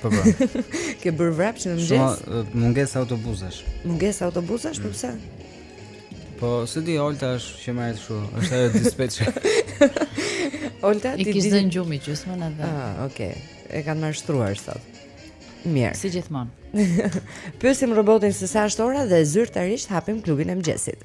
Po po. Ke bërë vrap që në mëngjes? Shumë mungesë autobuzash. Mungesë autobuzash, po pse? Po, se di Olta është që më kështu, është ajo dispetçe. Olta ti di. I kish zënë gjumi gjysmën edhe. Ah, okay. E kanë marrë shtruar sot. Mirë. Si gjithmonë. Pyesim robotin se sa është ora dhe zyrtarisht hapim klubin e mëngjesit.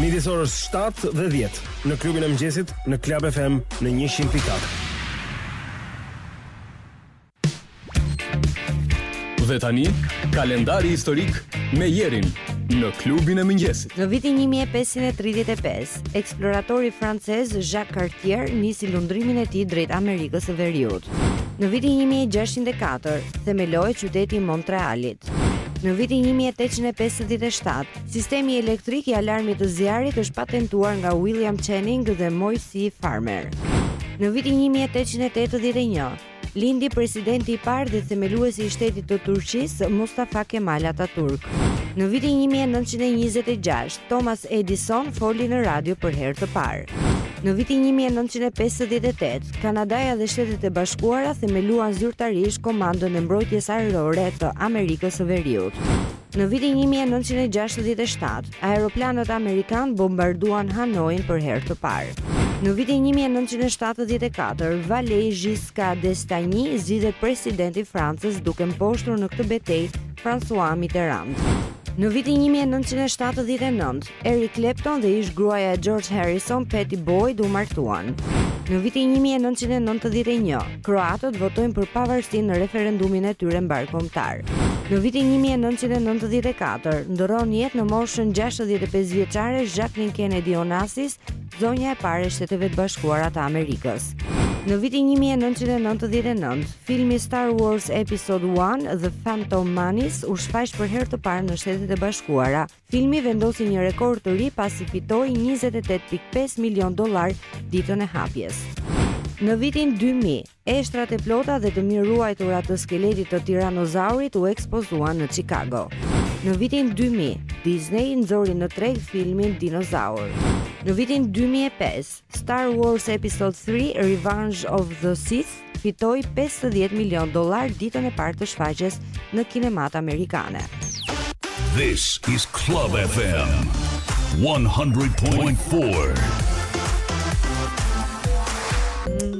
Midis orës 7 dhe 10 në klubin e mëngjesit në Club FM në 100.4. Dhe tani, kalendari historik me Jerin në klubin e mëngjesit. Në vitin 1535, eksploratori francez Jacques Cartier nisi lundrimin e tij drejt Amerikës së Veriut. Në vitin 1604, themelohej qyteti i Montrealit. Në vitin 1857, Sistemi elektrik i alarmit të zjarrit është patentuar nga William Channing dhe Moses Farmer. Në vitin 1881, lindi presidenti i parë dhe themeluesi i shtetit të Turqisë, Mustafa Kemal Ataturk. Në vitin 1926, Thomas Edison foli në radio për herë të parë. Në vitin 1958, Kanadaja dhe Shtetet e Bashkuara themeluan zyrtarisht Komandën e Mbrojtjes Ajrore të Amerikës së Veriut. Në vitin një mijë e nëntëqind e gjashtëdhjetë e shtatë, aeroplanët amerikanë bombarduan Hanoin për herë të parë. Në vitin një mijë e nëntëqind e shtatëdhjetë e katër, Valéry Giscard d'Estaing zgjidhet president i Francës duke mposhtur në këtë betejë François Mitterrand. Në vitin një mijë e nëntëqind e shtatëdhjetë e nëntë, Eric Clapton dhe ish gruaja e George Harrison, Pattie Boyd u martuan. Në vitin 1991, kroatët votojnë për pavarësinë në referendumin e tyre mbarëkombëtar. Në vitin 1994, ndërron jetë në moshën 65 vjeçare Jacqueline Kennedy Onassis, zonja e parë e Shteteve të Bashkuara të Amerikës. Në vitin 1999, filmi Star Wars Episode 1 The Phantom Menace u shfaq për herë të parë në Shtetet e Bashkuara. Filmi vendosi një rekord të ri pasi fitoi njëzet e tetë pikë pesë milionë dollarë ditën e hapjes. Në vitin dy mijë, eshtrat e plota dhe të mirëruajtura të skeletit të tiranozaurit u ekspozuan në Chicago. Në vitin dy mijë, Disney nxori në treg filmin Dinozaur. Në vitin dy mijë e pesë, Star Wars Episode 3 Revenge of the Sith fitoi 50 milion dollar ditën e parë të shfaqjes në kinemat amerikane. This is Club FM 100.4.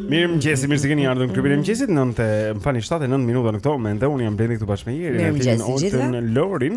Mirëmëngjesi, mirë se keni ardhur në klubin e mëngjesit në Club FM 7 e 9 minuta në këto momente Unë jam Blendi këtu bashkë me Jerin Mirëmëngjesi të gjithëve Me Lorin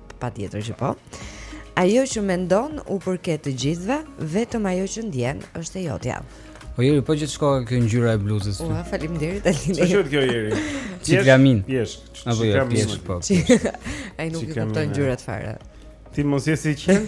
Patjetër që po. Ajo që mendon u përket të gjithëve, vetëm ajo që ndjen është e jotja. O Jeri po ç'të shkoka kjo ngjyra e bluzës. Ua, faleminderit Alini. Ç'është kjo Jeri? Ciklamin. Pjesh. Apo jo, pjesh po. Ai nuk i kupton ngjyrat fare. Ti mos je si qen?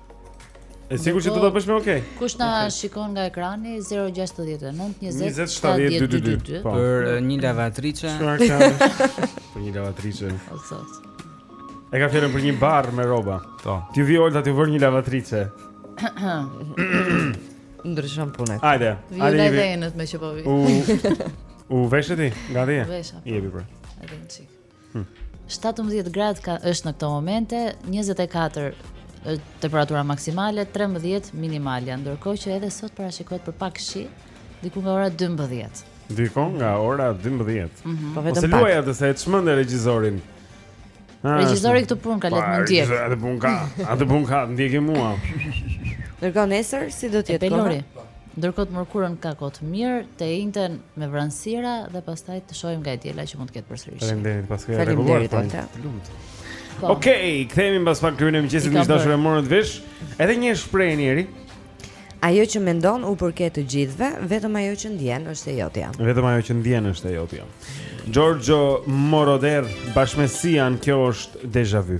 E sigur që do ta bësh me okay. Kush na shikon nga ekrani, 069 20 70 222. Po. Për eh, një lavatriçe. Çfarë ka? Për një lavatriçe. E ka fjalën për një barrë me rroba. Po. Të vijë Olta të vërë një lavatriçe. Ndryshon puna. Hajde. Hajde edhe ti meqë po vjen. U u veshë ti? Gati je? Vesha. Po. Jepi për. Hajde çik. 17 gradë ka është në këto momente, 24 temperatura maksimale, 13 minimalja, ndërkohë që edhe sot parashikohet për pak shi, diku nga ora 12. Diku nga ora 12. Mm -hmm. Po vetëm pak. Luaj atë se e çmend regjisorin. Ah, regjisori këtë punë ka, le të më ndjek. Po, atë punë ka, atë punë ka, ndjek mua. Ndërkohë nesër si do të jetë koha? Ndërkohë të mërkurën ka kohë të mirë, të enjten me vranësira dhe pastaj të shohim nga e diela që mund të ketë përsëri. Faleminderit, paske e rregulluar. Faleminderit, të lumtë. Po. Okej, okay, kthehemi mbas pak kthehemi miq të dashur e morët vesh. Edhe një shprehje Jeri. Ajo që mendon u përket të gjithëve, vetëm ajo që ndjen është e jotja. Vetëm ajo që ndjen është e jotja. Giorgio Moroder, bashkë me Sia-n, kjo është deja vu.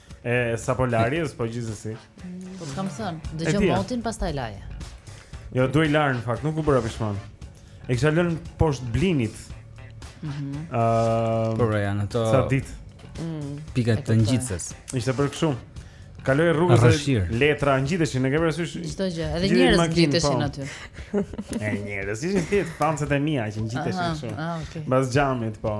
E sa po larjes, po gjithsesi. Po s'kam thënë. Dëgjo motin pastaj laje. Jo, duhej larë në fakt, nuk u bëra pishman. E kisha lënë poshtë blinit. Mhm. Mm uh, po janë ato. Sa ditë. Mm. Pika të ngjitëses. Ishte për kështu. Kaloje rrugës e letra ngjiteshin, e ke parasysh? Çdo gjë, edhe njerëz ngjiteshin po. aty. E njerëz, ishin fansat e mia që ngjiteshin kështu. Ah, okay. Mbas xhamit, po.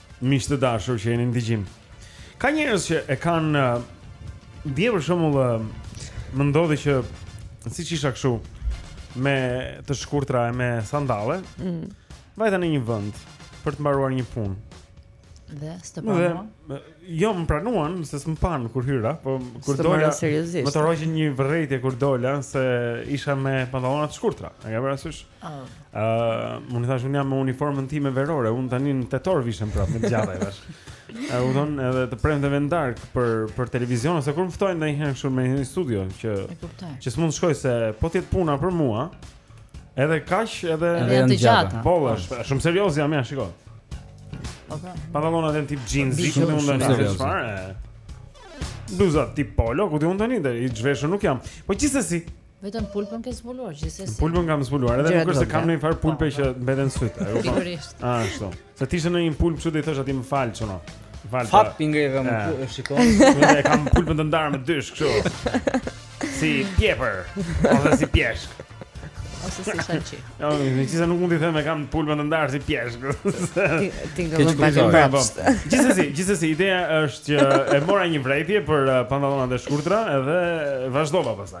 Miq të dashur që jeni në dëgjim. Ka njerëz që e kanë dje për shembull më ndodhi që siç isha kështu me të shkurtra e me sandalle. Mm. Vajta në një vend për të mbaruar një punë. Dhe s'të pranuan? Jo, më pranuan se s'më panë kur hyra, po kur dola. Më tërhoqën një vërejtje kur dola se isha me pantallona të shkurtra. E ke parasysh? Oh. Uh, unë thashë unë jam me uniformën time verore, unë tani në tetor vishem prapë me të gjata tash. Ose ndonjë të premte në darkë për për televizion ose kur më ftojnë ndonjëherë kështu në një studio që që s'mund të shkoj se po të jetë puna për mua. Edhe kaq edhe edhe të gjata. Po, është shumë serioz jam ja, shikoj. Okej. Pantallonat janë tip jeans, di që mund të ndaj çfarë. Bluza tip polo, ku ti mund tani, i zhveshur nuk jam. Po gjithsesi, Vetëm pulpën ke zbuluar gjithsesi. Pulpën kam zbuluar, edhe nuk është se kam ndonjë farë pulpe që mbeten sytë, e kupton? Sigurisht. Ah, ashtu. Sa t'i shihje një pulpë çu t'i thosh aty më fal çuno. Fal. Fat pingreve më ku e shikon. Unë e kam pulpën të ndarë më dysh kështu. Si pjepër, ose si pjeshkë. Ose si shalqi. Jo, më thjesht nuk mund të them e kam pulpën të ndarë si pjeshkë. Ti do të bëj prapë. Gjithsesi, gjithsesi ideja është që e mora një vërejtje për uh, pantallonat e shkurtra edhe vazhdova pastaj.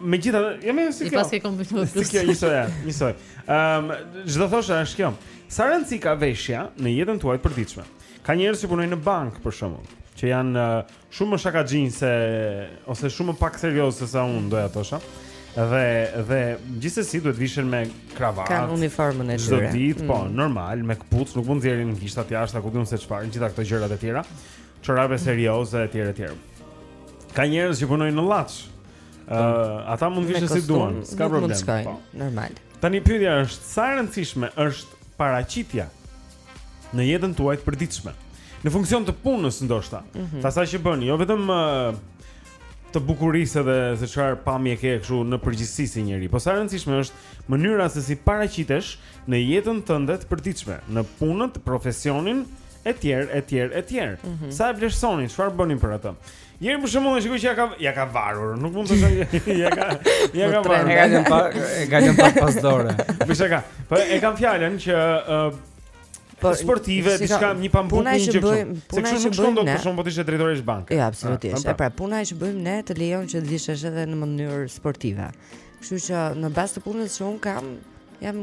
Megjithatë, jam jo, si kjo. I paske kombinuar plus. Si kjo ishte ja, njësoj. Ehm, um, ç'do thosha është kjo. Sa rëndësi ka veshja në jetën tuaj të përditshme? Ka njerëz që punojnë në bankë për shembull, që janë uh, shumë më shakaxhinj se ose shumë më pak serioz se sa unë doja të thosha. Dhe dhe gjithsesi duhet të vishen me kravatë. Kanë uniformën e tyre. Çdo ditë, po, mm. po, normal, me këpucë, nuk mund të nxjerrin gishtat jashtë, ku di unë se çfarë, gjitha këto gjërat e tjera. çorape serioze etj etj. Ka njerëz që punojnë në llaç. Ë, uh, ata mund të vishen si duan, s'ka problem. Po. Normal. Tani pyetja është, sa e rëndësishme është paraqitja në jetën tuaj të përditshme? Në funksion të punës ndoshta. Mm -hmm. Asaj që bën, jo vetëm uh, të bukurisë dhe se çfarë pamje ke kështu në përgjithësi si njeri. Po sa e rëndësishme është mënyra se si paraqitesh në jetën tënde të përditshme, në punën, në profesionin etj, etj, etj. Mhm. Sa e vlerësoni, çfarë bëni për atë? Njeri për shembull, shikoj që ja ka ja ka varur, nuk mund të them ja ka ja ka varur. E ka lënë pak, e ka lënë pak pas dore. Me shaka. Po e kam fjalën që ë po sportive diçka një pambuk një gjë kështu. Se kështu nuk shkon dot për shkak po të ishte drejtoreshë banke. Jo, absolutisht. Pra puna që bëjmë ne të lejon që të vishesh edhe në mënyrë sportive. Kështu që në bazë të punës që unë kam, jam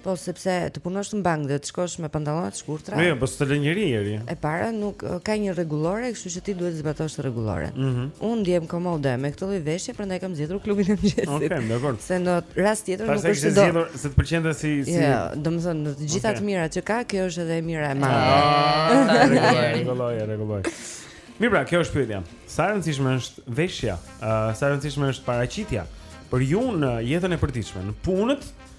Po sepse të punosh në bankë dhe të shkosh me pantallona të shkurtra. Jo, po s'të lë njeri njeri. E para nuk ka një rregullore, kështu që ti duhet të zbatosh rregulloren. Mm -hmm. Unë ndihem komode me këtë lloj veshje, prandaj kam zgjedhur klubin e mëngjesit. Okej, okay, dakor. Se në rast tjetër nuk është do. Zgjedhur, se të pëlqente si si. Jo, yeah, domethënë në të gjitha okay. të mirat që ka, kjo është edhe e mira e madhe. Ah, rregulloj, rregulloj. Mirë pra, kjo është pyetja. Sa e rëndësishme është veshja? Ëh, uh, sa e rëndësishme është paraqitja për ju në jetën e përditshme, në punët?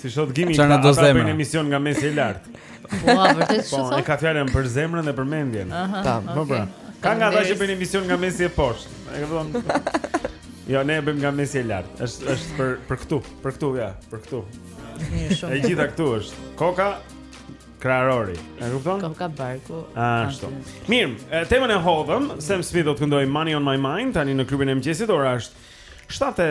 Siç thotë Gimi ka ata bëjnë emision nga mesi e lart. Po, vërtet është. Po, e ka fjalën për zemrën dhe për mendjen. Ta, po pra. Ka nga ata që bëjnë emision nga mesi e poshtë. E kupton? Jo, ne bëjmë nga mesi e lart. Është është për për këtu, për këtu ja, për këtu. Mirë shumë. E gjitha këtu është. Koka kraharori. E kupton? Koka Barku. Ashtu. Mirë, temën e hodhëm, Sam Smith do të këndojë Money on my mind tani në klubin e mëngjesit, ora është 7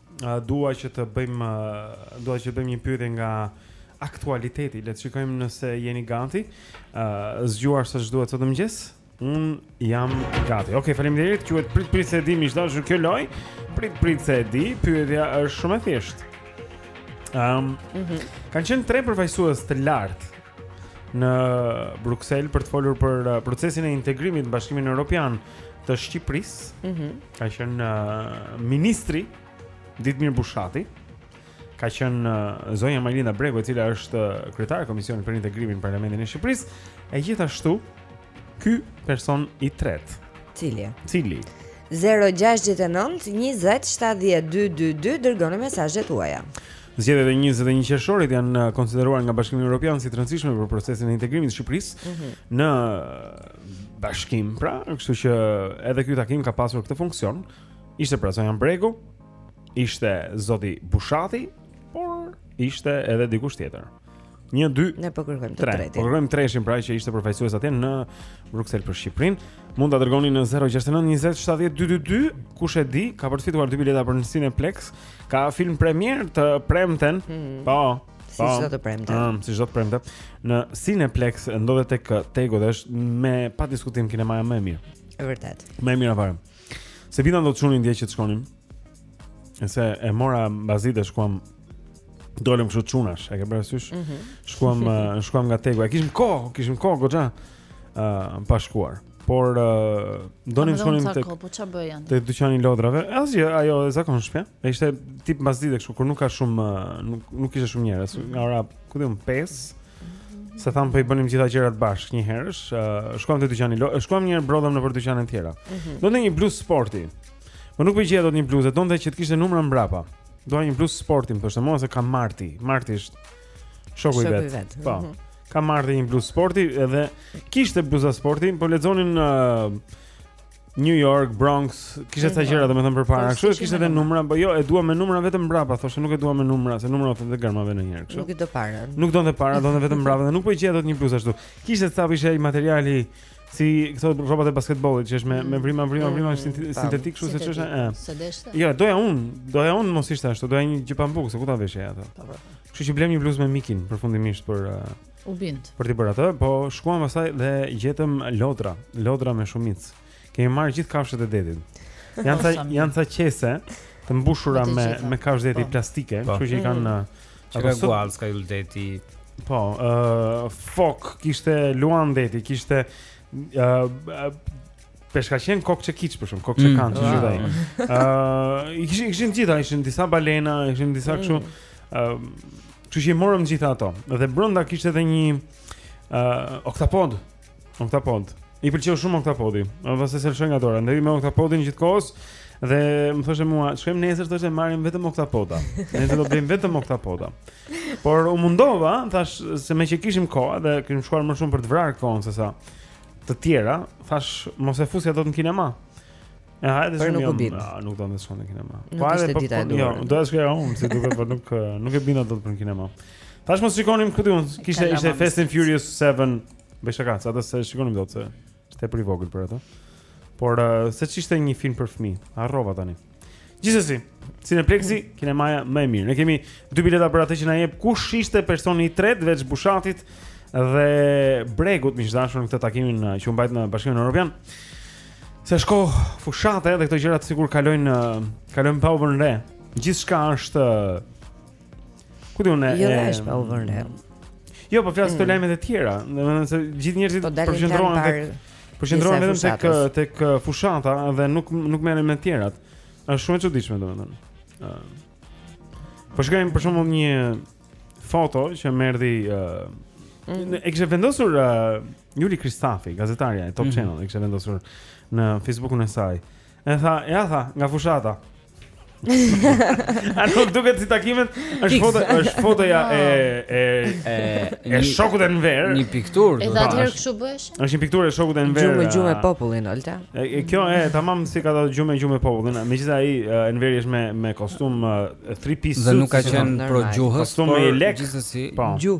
Uh, dua që të bëjmë uh, dua që të bëjmë një pyetje nga aktualiteti. Le të shikojmë nëse jeni gati. Ë uh, zgjuar sa ç'duhet sot në mëngjes. Un jam gati. Okej, okay, faleminderit. Quhet prit prit se e di mish dashur kjo lojë. Prit prit se e di. Pyetja është shumë e thjeshtë. Ehm, um, mm -hmm. kanë qenë tre përfaqësues të lartë në Bruksel për të folur për uh, procesin e integrimit në Bashkimin Evropian të Shqipërisë. Mhm. Mm Ka qenë uh, ministri Ditmir Bushati. Ka qenë uh, zonja Majlinda Bregu, e cila është uh, kryetare e Komisionit për Integrimin në Parlamentin e Shqipërisë, e gjithashtu ky person i tretë. Cili? Cili? 0-6-9-20-70-2-2-2 Dërgoni mesazhet tuaja Zgjedhjet e 21 qershorit janë uh, konsideruar nga Bashkimi Evropian si të rëndësishme për procesin e integrimit të Shqipërisë mm -hmm. në uh, bashkim, pra, kështu që edhe ky takim ka pasur këtë funksion. Ishte pra Zonja Bregu, ishte zoti Bushati, por ishte edhe dikush tjetër. 1 2 Ne po kërkojmë të tretin. Po kërkojmë treshin pra që ishte përfaqësues atje në Bruksel për Shqipërinë. Mund ta dërgoni në 069 20 70 222, kush e di, ka për të fituar dy bileta për në Cineplex, ka film premierë të premten. Mm -hmm. Po, Si, po, çdo të premte. Ëm, si çdo të premte. Në Cineplex ndodhet tek TEG-u dhe është me pa diskutim kinemaja më e mirë. Është vërtet. Më e mirë fare. Se e çova dot çunin dje që të shkonim. Se e mora mbasdite e shkuam dolëm kështu çunash, e ke parasysh? Mm -hmm. Shkuam shkuam nga TEG-u. E kishim kohë, kishim kohë goxha. Ëm, uh, pa shkuar por uh, donim shkonim tek po Te dyqani i lodrave. Asgjë, ajo e zakonshme. Ai ishte tip mbasdite kështu kur nuk ka shumë nuk nuk kishte shumë njerëz. Nga ora, ku di un, 5. Se thamë po i bëjmë gjitha gjërat bashkë një herësh. Uh, shkuam te dyqani, shkuam një herë brodhëm nëpër dyqane të tjera. Mm -hmm. Donte një bluzë sporti. Po nuk po gjeja dot një bluzë, donte që të kishte numra mbrapa. Dua një bluzë sporti, më thoshte, "Siç e ka Marti, Marti është shoku i vet." vet. Po. Mm -hmm. Ka Marti një bluzë sporti edhe kishte bluza sporti, po lexonin uh, New York, Bronx, kishte ca gjëra domethënë përpara. Kështu kishte edhe numra, po jo, e dua me numra vetëm mbrapa, thoshte nuk e dua me numra, se numra thotë gërmave njëherë, kështu. Nuk i do para. Nuk donte para, donte vetëm mbrapa dhe nuk po i gjeja dot një bluzë ashtu. Kishte ca po ishte materiali si këto rrobat e basketbollit që është me me vrima vrima mm, vrima mm, sintetik kështu siç është. S'e deshte. Jo, doja un, doja un mos ishte ashtu, doja një gjë pambuk, se ku t'i veshë ato. Po, po. Kështu që blemë një bluzë me Mikin përfundimisht për U bind. Për t'i bërë atë, po shkuam pastaj dhe gjetëm lodra, lodra me shumicë. Kemi marrë gjithë kafshët e detit. Janë sa janë sa qese të mbushura me me kafshë deti po. plastike, po. kështu që i kanë mm. uh, ato guaska yll deti. Po, ë uh, fokë kishte luan deti, kishte ë uh, Peshkaqenë kokëçekiç për shumë, kokën që mm. kanë që wow. gjithaj uh, Ishin, ishin të gjitha, ishin disa balena, ishin disa mm. këshu uh, Kështu që i morëm të gjitha ato. Dhe brenda kishte edhe një ë uh, oktapod. Oktapod. I pëlqeu shumë oktapodi. Edhe se s'e lëshonte nga dora, ndenji me oktapodin gjithë kohës dhe më thoshte mua, "Shkojmë nesër, thoshte marrim vetëm oktapoda. Nesër do bëjmë vetëm oktapoda." Por u mundova, thashë se meqë kishim kohë dhe kishim shkuar më shumë për të vrarë kohën sesa të tjera, thashë mos e fusja dot në kinema. E hajde se nuk bën. Nuk donte të shkonte në kinema. Po edhe po. po jo, doja të shkoja unë, si duket po nuk nuk e binda dot për në kinema. Thashë mos shikonim këtu, kishte ishte Fast and Furious 7. Bëj shaka, se atë s'e shikonim dot se ishte pak i vogël për atë. Por uh, se ç'ishte një film për fëmijë, harrova tani. Gjithsesi, Cineplexi, kinemaja më e mirë. Ne kemi dy bileta për atë që na jep kush ishte personi i tretë veç Bushatit dhe Bregut, miq të dashur, në këtë takimin uh, që u mbajt në Bashkimin Evropian. Se shiko fushatë dhe këto gjërat sikur kalojnë kalojnë pa u vënë re. Gjithçka është studiuar e Jo, është pa u vënë re. Jo, po flas këto mm. lajmet e tjera, domethënë se gjithë njerëzit po përqendrohen tek përqendrohen vetëm tek tek fushata dhe nuk nuk merren me të tjerat. Është shumë e çuditshme domethënë. Po shikoja për shembull një foto që më erdhi ë mm. e kishte vendosur Juli Ristani, gazetarja e Top mhm. Channel, mm -hmm. kishte vendosur në Facebookun e saj. E tha, ja tha, nga fushata. A nuk duket si takimet? Është foto, është fotoja e e e e shokut Enver. Një pikturë. Edhe atëherë kështu bëheshin? Është një pikturë e shokut Enver. Gju më gju me popullin, Olta. E kjo është tamam siç thotë gju më gju me popullin. Megjithëse ai Enveri është me me kostum 3 piece. Dhe nuk ka qenë pro gjurit, por gjithsesi po. gju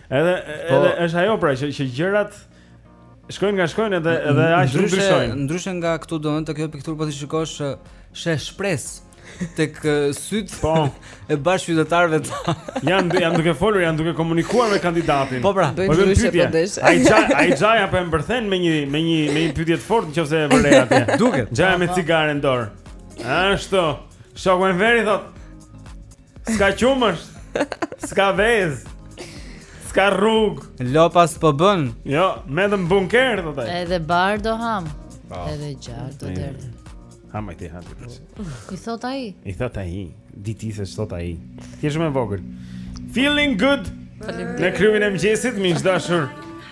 Edhe po, edhe është ajo pra që që gjërat shkojnë nga shkojnë edhe edhe aq shumë ndryshojnë. Ndryshe nga këtu domethënë te kjo pikturë po t'i shikosh sheh shpresë tek sytë po e bashkëqytetarëve të janë janë duke folur janë duke komunikuar me kandidatin po pra po vjen pyetje po ai xha ai xhaja po e mbërthen me një me një me një pyetje të fortë nëse e vë re atje duket xhaja me cigare në dorë ashtu shoku Enver i thotë S'ka qumësh S'ka vezë S'ka rrugë Lopas po bën Jo, me dhe më bunker thotë ai Edhe bar do ham po. Edhe gjarë do derdhe Ha më ti ha më I thotë ai I thotë ai Di ti se ç'thotë ai Ti shumë e vogël Feeling good Në klubin e mëngjesit Miq të dashur Feeling good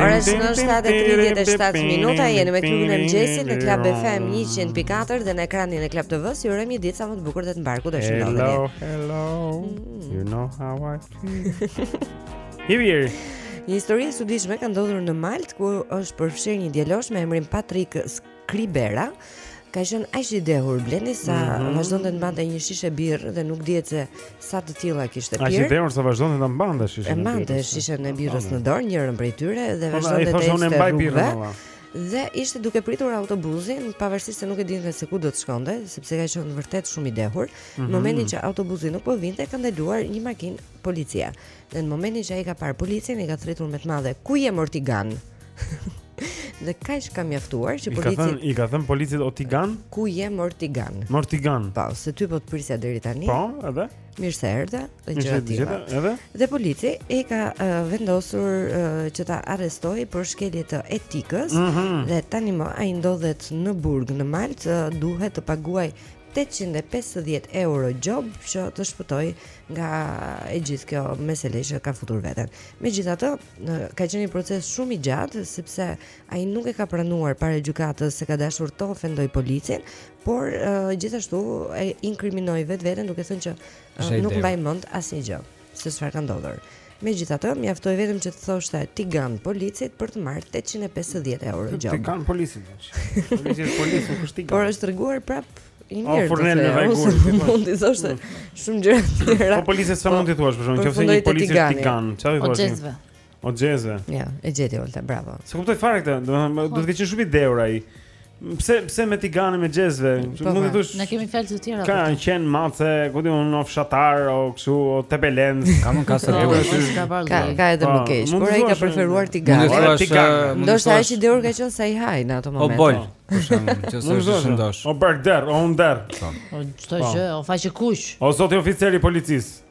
Ora është në 7:37 minuta, jeni me klubin e mëngjesit në Club FM 104 dhe në ekranin e Club TV-s. Ju urojmë një ditë sa më të bukur dhe të mbarë kudo që ndodheni. Hello, hello. Mm. You know how I feel. Here we are. Një histori e çuditshme ka ndodhur në Maltë ku është përfshirë një djalosh me emrin Patrick Kri Bera ka qenë aq i dehur Blendi sa mm -hmm. vazhdonte të mbante një shishe birre dhe nuk dihet se sa të tilla kishte pirë. Aq i dehur sa vazhdonte të mbante shishen e birrës. E mbante shishen e birrës në dorë, njërën prej tyre dhe po, vazhdonte të ishte unë mbaj birrën Dhe ishte duke pritur autobuzin, pavarësisht se nuk e dinte se ku do të shkonte, sepse ka qenë vërtet shumë i dehur. Mm -hmm. Në momentin që autobuzi nuk po vinte, ka ndaluar një makinë policie. Dhe në momentin që ai ka parë policin, i ka thirrur me të madhe, "Ku je mor tigan?" dhe kaq ka mjaftuar që policit i ka thënë i ka thënë policit o tigan ku je mor tigan mor tigan po se ty po të prisja deri tani po edhe mirë se erdhe dhe gjëra të tjera edhe dhe polici e ka uh, vendosur uh, që ta arrestojë për shkelje të etikës mm -hmm. dhe tani më ai ndodhet në burg në Maltë uh, duhet të paguajë tetëqind e pesëdhjetë euro gjobë që të shpëtojë nga e gjithë kjo mesele që ka futur veten. Megjithatë, ka qenë një proces shumë i gjatë sepse ai nuk e ka pranuar para gjykatës se ka dashur të ofendojë policin, por uh, gjithashtu e inkriminoi vetveten duke thënë që uh, nuk mbaj mend asnjë gjë. se çfarë ka ndodhur. Megjithatë, mjaftoi vetëm që të thoshte Tigan policit për të marrë 850 euro gjobë. Tigan policit. Polici është polic, nuk është Tigan. Por është treguar prap i mirë. Po në rregull, ti po. Mund t'i thoshte mm. shumë gjëra të tjera. Po policit sa mund të thuash për shkak të një polici Tigan, çfarë i thua? O xhezve. Ja, e gjeti Olta, bravo. S'e kuptoj fare këtë, do të po. duhet të ketë qenë shumë i dehur ai. Pse pse me tigane me xhezve? Po, mund të po. thoshte. Ne kemi fjalë të tjera. Ka qen, mace, ku di unë o fshatar o kështu o tepelenas. Ka më ka sërë. Po, ka ka edhe më keq, por ai ka preferuar tiganë. Mund të thoshte, do të ai i dehur ka qen sa i hahej në ato momente. O bole. Për shembull, që s'është shëndosh. O barkderr, o hundëderr. O çdo gjë, o faqekuq. O zoti oficer i policisë.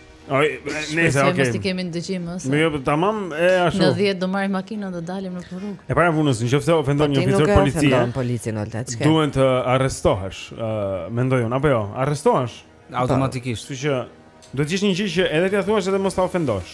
Oj, ne sa okay. Mos i kemi ndëgjim më. Jo, po tamam, e ashtu. Në 10 do marrim makinën dhe dalim në rrugë. E para e punës, nëse ofendon po një oficer policie. Po ofendon policin Olta, çka? Duhet të arrestohesh, ë, uh, mendoj unë, apo jo? Arrestohesh automatikisht. Kështu që duhet të gjesh një gjë që edhe t'ia thuash edhe mos ta ofendosh.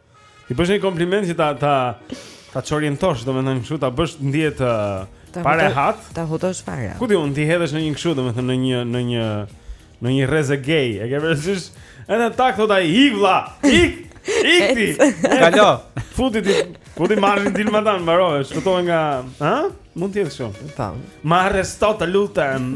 T'i bësh një kompliment që ta ta ta çorientosh, domethënë kështu ta bësh të ndjehet uh, parehat. Ta hutosh fare. Ku di un t'i hedhësh në një kështu, domethënë në një në një në një rreze gay. E ke parasysh? Edhe tak thotë ai, "Ik vlla, ik, ik ti." Kalo. Futu ti, po t'i marrin dilma tan, mbarove, shfutohen nga, ha? Mund të jetë kështu. Tam. Ma arresto të lutem.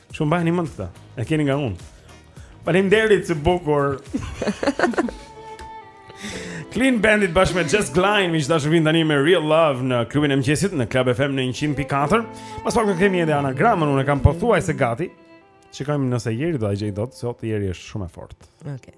Mbajini mend këto. E keni nga unë. Faleminderit së bukur. Clean Bandit bashkë me Jess Glynne, miq dashur vin tani me Real Love në klubin e mëngjesit në Club FM në 100.4. Pas pak do kemi edhe anagramën, unë e kam pothuajse gati. Shikojmë nëse Jeri do ta gjejë dot, sot Jeri është shumë e fortë. Okej. Okay.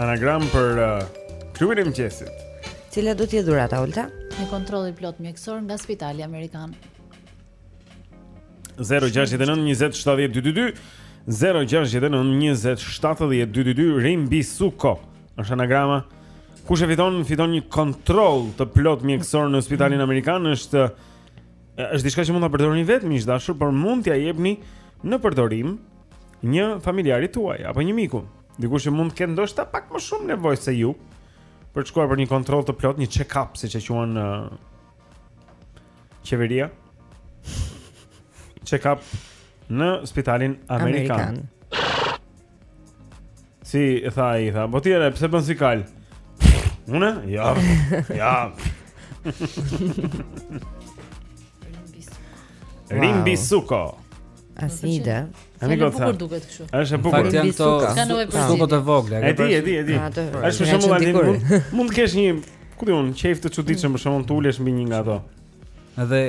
Anagram për uh, klubin e mëngjesit. Cila do të jetë dhurata Olta? Një kontroll i plotë mjekësor nga Spitali Amerikan. 0692070222 0692070222 Rimbi Suko është anagrama. Kush e fiton fiton një kontroll të plotë mjekësor në Spitalin mm. Amerikan është është diçka që mund ta përdorni vetë miq të dashur, por mund t'ia jepni në përdorim një familjari tuaj apo një miku, dikush që mund të ketë ndoshta pak më shumë nevojë se ju për të shkuar për një kontroll të plotë, një check-up siç e quan uh, qeveria. Check-up në spitalin amerikan. Amerikan. Si e tha ai, tha, "Po ti edhe pse bën si kal?" Unë? Ja. Ja. Rimbi Suko. As ide. Ani goca. Se bukur duket kështu. Është e bukur. Fakt janë ato. Ka nevojë për suko të vogla. E di, e di, e di. Është për shembull aty mund mund të kesh një, ku di un, qejf të çuditshëm për shembull të ulesh mbi një nga ato. Edhe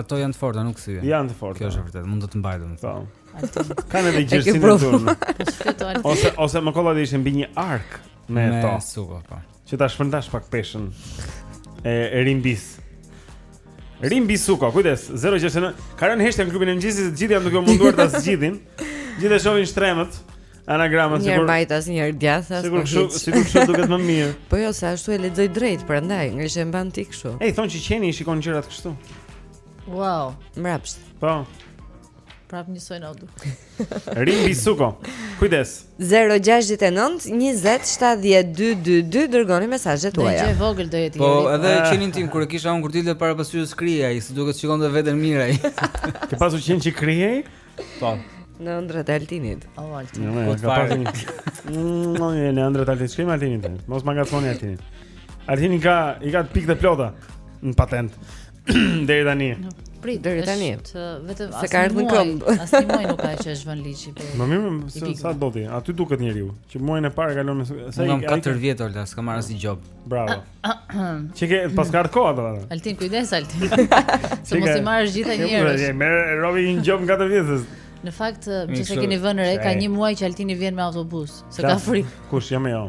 ato janë të forta, nuk thyhen. Janë të forta. Kjo është vërtet, mund të të mbajë domethënë. Po. Kanë edhe gjerësinë e tyre. Ose ose më kollaj të ishte mbi një arkë. Me to. Me suko, po. Që ta shpërndashë pak peshën e, e rimbis. Rimbi suko, kujdes, 069. Ka rënë heshtja në klubin e mëngjesit, të gjithë janë duke u munduar ta zgjidhin. Gjithë e shohin shtrembët. Anagramën sikur. Një majtas një djathtas. Sikur kështu, sikur kështu duket më mirë. Po jo, se ashtu e lexoj drejt, prandaj ngrish e mban ti kështu. Ej, thonë që qeni i shikon gjërat kështu. Wow, mrapsht. Po. Prap njësoj pra. Rimbi Suko. Kujdes. 069 20 70 222 dërgoni mesazhet tuaja. Një vogël do jetë i. Po, edhe ah. qenin tim kur e kisha unë kur dilte para pasqyrës krihej ai, si duket shikonte veten mirë ai. Ke pasur qen që krihej? Po. Në ëndrrat e Altinit. O Altin. Jo, po ka pasur një. Nuk e në ëndrrat e Altinit, shkrim Altinit. Mos ma ngacmoni Altinin. Altini ka i ka pikë të plota në patentë. Deri tani. Prit deri tani. Vetëm se ka ardhur në këmbë. As një muaj nuk ka që është vënë ligji. Më mirë se sa do ti. Aty duket njeriu që muajin e parë kalon me sa i ka. Kam 4 vjet Ola, s'kam marrë asnjë gjobë. Bravo. Çi ke pas kart kohë ato. Altin kujdes Altin. Se mos i marrësh gjithë një herë. Ti merr robi një gjobë në 4 vjet. Në fakt, nëse keni vënë re, ka një muaj që Altini vjen me autobus, se ka frikë. Kush jam unë? Jo?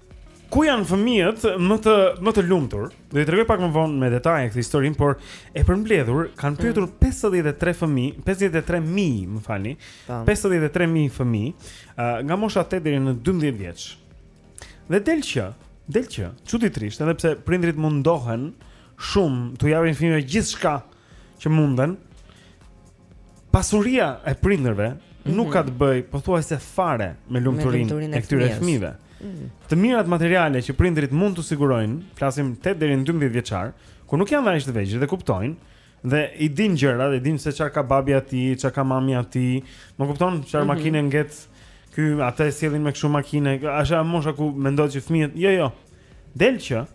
Ku janë fëmijët më të më të lumtur? Do e tregoj pak më vonë me detaje këtë historinë, por e përmbledhur kanë pyetur 53 fëmijë, 53000, më falni. 53000 fëmijë, uh, nga mosha 8 deri në 12 vjeç. Dhe del që, del që, çuditërisht, edhe pse prindrit mundohen shumë t'u japin fëmijëve gjithçka që munden, Pasuria e prindërve mm -hmm. nuk mhm. ka të bëjë pothuajse fare me lumturinë e këtyre fëmijëve. Mm -hmm. Të mirat materiale që prindërit mund të sigurojnë, flasim 8 deri në 12 vjeçar, kur nuk janë aq të vegjël dhe kuptojnë, dhe i dinë gjërat, i dinë se çfarë ka babi i atij, çfarë ka mami i atij. Më kupton çfarë mm -hmm. makine nget ky, atë e sjellin me kështu makine. Është mosha ku mendon që fëmijët, jo jo. Del që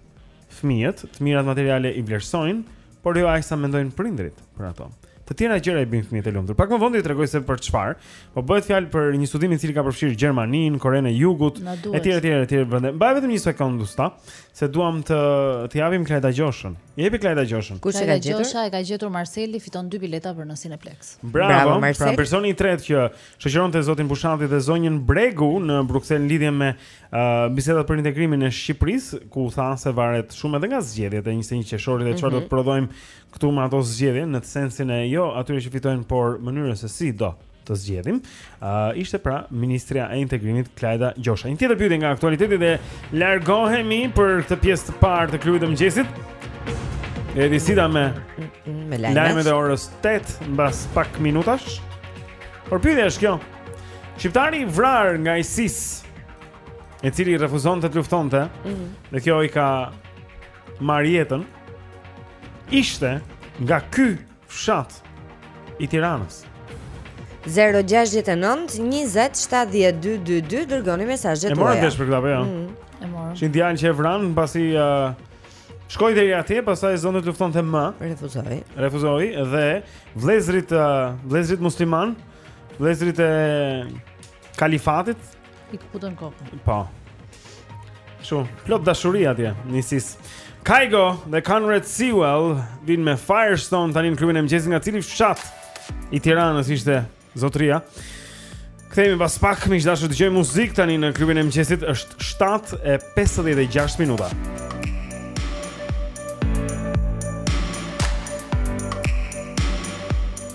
Fëmijët, të mirat materiale i vlerësojnë, por jo aq sa mendojnë prindërit për ato. Të tjera gjëra i bëjnë fëmijët të lumtur. Pak më vonë do ju tregoj se për çfarë. Po bëhet fjalë për një studim i cili ka përfshirë Gjermaninë, Korenë e Jugut, Na duhet. etj, etj, etj, vende. Mbaj vetëm një sekond usta, se duam të të japim Klajda Gjoshën. Jepi Klajda Gjoshën. Kush e ka gjetur? Klajda Gjosha, e ka gjetur Marseli, fiton dy bileta për në Cineplexx. Bravo, Bravo, Marsel. pra personi i tretë që shoqëronte zotin Bushati dhe zonjën Bregu në Bruksel në lidhje me Uh, bisedat për integrimin e Shqipërisë, ku u tha se varet shumë edhe nga zgjedhjet e 21 qershorit e çfarë mm -hmm. do të mhm. prodhojmë këtu me ato zgjedhje në sensin e jo atyre që fitojnë, por mënyrën se si do të zgjedhim. Uh, ishte pra ministrja e integrimit Klajda Gjosha. Një tjetër pyetje nga aktualiteti dhe largohemi për këtë pjesë të parë të klubit të mëngjesit. Edi Sida me me lajmet e orës 8 mbas pak minutash. Por pyetja është kjo. Shqiptari i vrarë nga ISIS i cili refuzonte të luftonte, mm -hmm. dhe kjo i ka marrë jetën, ishte nga ky fshat i Tiranës. 0-6-9-27-12-22 Dërgoni mesazhet tuaja. E morëm vesh për këtë apo jo? mm, e morëm. Ishte një djalë që e vranë pasi uh, shkoi deri atje, pastaj s'donte të luftonte më. Refuzoi. Refuzoi dhe vëllezërit uh, vëllezërit muslimanë, vëllezërit e kalifatit i këputën kokën. Po. Shumë, plot dashuri atje, nisëm. Kygo dhe Conrad Sewell vijnë me Firestone tani në klubin e mëngjesit nga cili fshat i Tiranës ishte zotëria. Kthehemi pas pak miq të dashur dëgjojmë muzikë tani në klubin e mëngjesit është 7 e 56 minuta.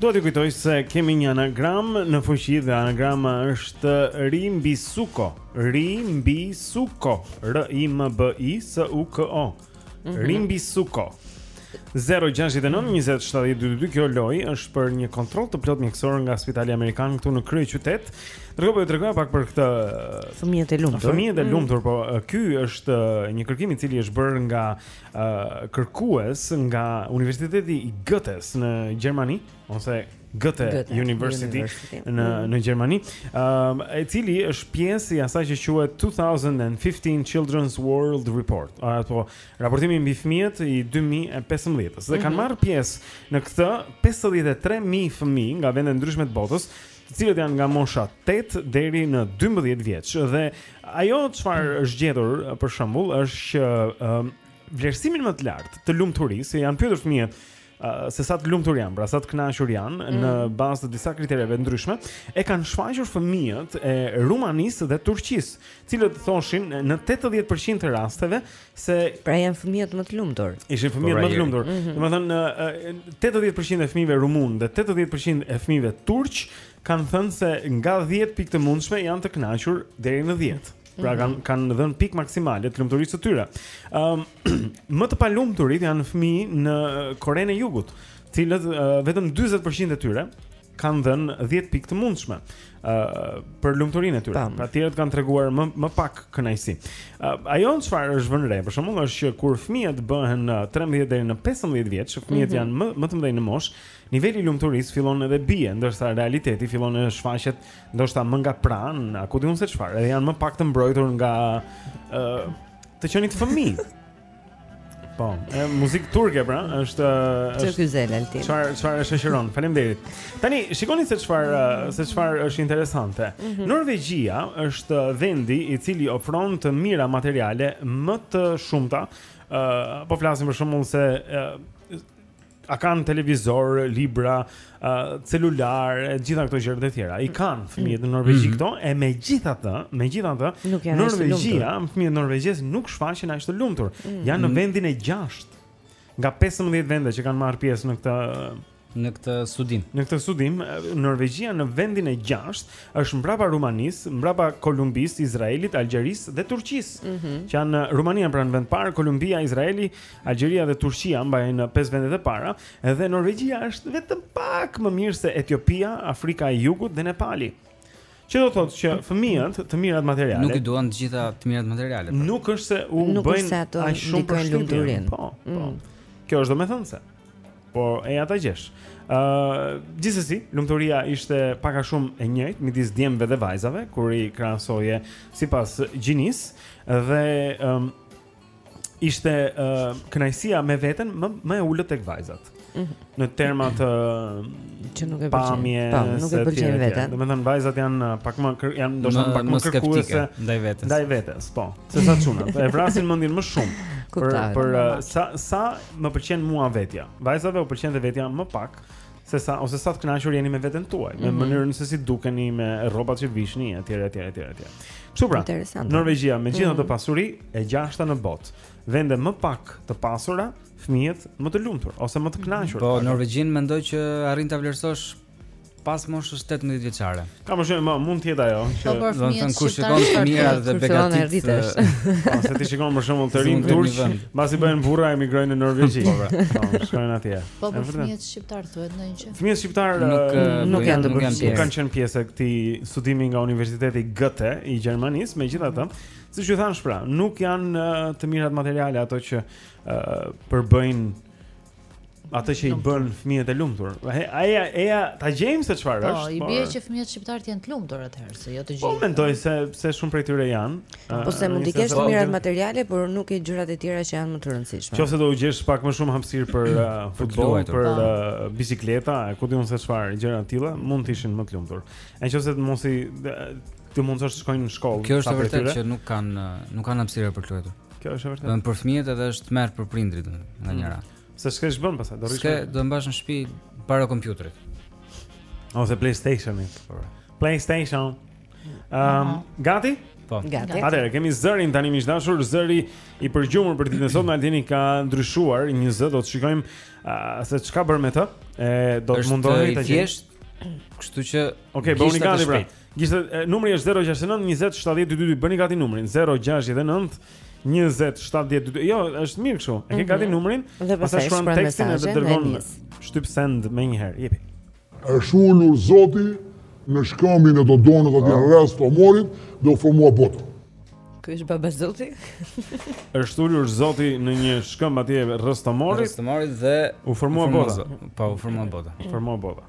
Dua t'ju kujtoj se kemi një anagram në fuqi dhe anagrama është ri mbi suko. Ri mbi suko. R I M B I S U K O. Mhm. Ri mbi suko. 069 20 70 222 kjo loj është për një kontroll të plotë mjekësor nga Spitali Amerikan këtu në kryeqytet. Ndërkohë po ju tregoj pak për këtë fëmijët e lumtur. Fëmijët e mhm. lumtur, po ky është një kërkim i cili është bërë nga kërkues nga Universiteti i Goethe-s në Gjermani ose Goethe, Goethe University, University në mm. në Gjermani, um, e cili është pjesë e asaj që quhet 2015 Children's World Report, apo raportimi mbi fëmijët i 2015-s. Dhe kanë mhm. marrë pjesë në këtë 53000 fëmijë nga vende të ndryshme të botës të cilët janë nga mosha 8 deri në 12 vjeç dhe ajo çfarë është gjetur për shembull është që um, vlerësimin më të lartë të lumturisë janë pyetur fëmijët uh, se sa të lumtur janë, pra sa të kënaqur janë mm. në bazë të disa kritereve të ndryshme, e kanë shfaqur fëmijët e Rumanisë dhe Turqisë, të cilët thoshin në 80% të rasteve se pra janë fëmijët më të lumtur. Ishin fëmijët po, më të lumtur. Mhm. Domethënë 80% e fëmijëve rumunë dhe 80% e fëmijëve turq kanë thënë se nga 10 pikë të mundshme janë të kënaqur deri në 10. Pra mhm. kanë kanë dhënë pikë maksimale të lumturisë së tyre. Ëm um, më të palumturit janë fëmijë në Korenë e Jugut, të cilët uh, vetëm 40% e tyre kanë dhënë 10 pikë të mundshme ë uh, për lumturinë e tyre. Pra të tjerët kanë treguar më më pak kënaqësi. Uh, ajo çfarë është vënë re, për shembull, është që kur fëmijët bëhen 13 deri në 15 vjeç, që fëmijët mm -hmm. janë më më të mëdhenj në moshë, niveli i lumturisë fillon edhe bie, ndërsa realiteti fillon të shfaqet ndoshta më nga pranë, a ku di unë se çfarë, edhe janë më pak të mbrojtur nga ë uh, të qenit fëmijë. Po, e muzikë turke pra, është është Çfarë güzel altın? Çfarë çfarë e shoqëron? Faleminderit. Tani shikoni se çfarë se çfarë është interesante. Mm -hmm. Norvegjia është vendi i cili ofron të mira materiale më të shumta. Ëh, uh, po flasim për shembull se uh, A kanë televizor, libra, uh, celular, e të gjitha këto gjërat e tjera. I kanë fëmijët në Norvegji mm -hmm. këto, e megjithatë, megjithatë, Norvegjia, fëmijët norvegjez nuk shfaqen aq të lumtur. Mm -hmm. Janë në mhm. vendin e 6 nga 15 vende që kanë marrë pjesë në këtë në këtë studim. Në këtë studim, Norvegjia në vendin e 6 është mbrapa Rumanisë, mbrapa Kolumbisë, Izraelit, Algjerisë dhe Turqisë. Mm -hmm. Që janë Rumania pranë vend parë, Kolumbia, Izraeli, Algjeria dhe Turqia mbajnë pesë vendet e para dhe Norvegjia është vetëm pak më mirë se Etiopia, Afrika e Jugut dhe Nepali. Që do thotë që fëmijët të mirat materiale nuk i duan të gjitha të mirat materiale. Pra. Nuk është se u bëjnë ato aq shumë për lumturinë. Po, po. Mm. Kjo është domethënëse. Po e ata gjesh. Ë, uh, gjithsesi, lumturia ishte pak a shumë e njëjtë midis djemve dhe vajzave kur i krahasoje sipas gjinisë dhe ë um, ishte uh, kënaqësia me veten më më e ulët tek vajzat. Mm -hmm. Në terma të që nuk e pëlqejnë. Po, nuk e pëlqejnë veten. Domethënë vajzat janë pak më janë ndoshta pak më kërkuese ndaj vetes. Ndaj vetes, po. Se sa çunat, e vrasin mendjen më shumë. Kuptar, për për sa sa më pëlqen mua vetja. Vajzave u pëlqente vetja më pak. se sa ose sa të kënaqur jeni me veten tuaj, me mm -hmm. mënyrën se si dukeni, me rrobat që vishni etj etj etj etj. Kështu pra, Norvegjia me gjithë mm -hmm. ato pasuri e gjashta në botë, vende më pak të pasura, fëmijët më të lumtur ose më të mhm. kënaqur. Po Norvegjinë mendoj që arrin ta vlerësosh pas moshës 18 vjeçare. Ka më shumë, mund të jetë ajo, që po, domethënë kur shikon të mira dhe begatitë. Po, se ti shikon për shembull të rinjtë turq, mbasi bëhen burra emigrojnë në Norvegji. Po, pra. po, shkojnë atje. Po, për fëmijët shqiptarë thuhet ndonjë gjë. Fëmijët shqiptarë nuk uh, nuk janë të përfshirë. S'kanë qenë pjesë e këtij studimi nga Universiteti Goethe i Gjermanisë, megjithatë, siç ju thashë pra, nuk janë uh, të mirat materiale ato që uh, përbëjnë atë që i bën fëmijët e lumtur. Eja eja ta gjejmë se çfarë po, është. Po, i bie që fëmijët shqiptarë janë të lumtur atëherë, se jo të po, gjithë. Po mendoj se se shumë prej tyre janë. Po se mund të kesh të mirat materiale, por nuk ke gjërat e tjera që janë më të rëndësishme. Qoftë se do u gjesh pak më shumë hapësirë për uh, futboll, për po. uh, bicikleta, ku di unë se çfarë, gjëra të tilla, mund të ishin më të lumtur. Në qoftë se mos i mundosh të shkojnë në shkollë. Kjo është vërtet që nuk kanë nuk kanë hapësirë për të luajtur. Kjo është e vërtetë. Domethënë për fëmijët edhe është tmerr për prindërit nga mm. njëra. Se çka do bësh pastaj, do rrish. Çka do mbash në shtëpi para kompjuterit. Ose PlayStation-in. Po. PlayStation. Ehm, gati? Po. Gati. Atëherë kemi zërin tani miq të dashur, zëri i përgjumur për ditën e sotme Altini ka ndryshuar një zë, do të shikojmë uh, se ç'ka bërë me të. E do të mundohemi ta gjejmë. Kështu që, okay, bëhuni gati pra. Shpejt. Gjithë numri është 069 20 70 222. Bëni gati numrin 069 20 70 222. Jo, është mirë kështu. E ke gati mhm. numrin? Pastaj shkruan tekstin dhe dërgon shtyp send menjëherë. Jepi. Është ulur Zoti në shkëmbin e Dodonës aty në ah. rrëzë Tomorit dhe u formua bota. Ky është baba Zoti. Është ulur Zoti në një shkëmb atje rrëzë Tomorit. Rrëzë Tomorit dhe u formua bota. Po u formua bota. U formua bota.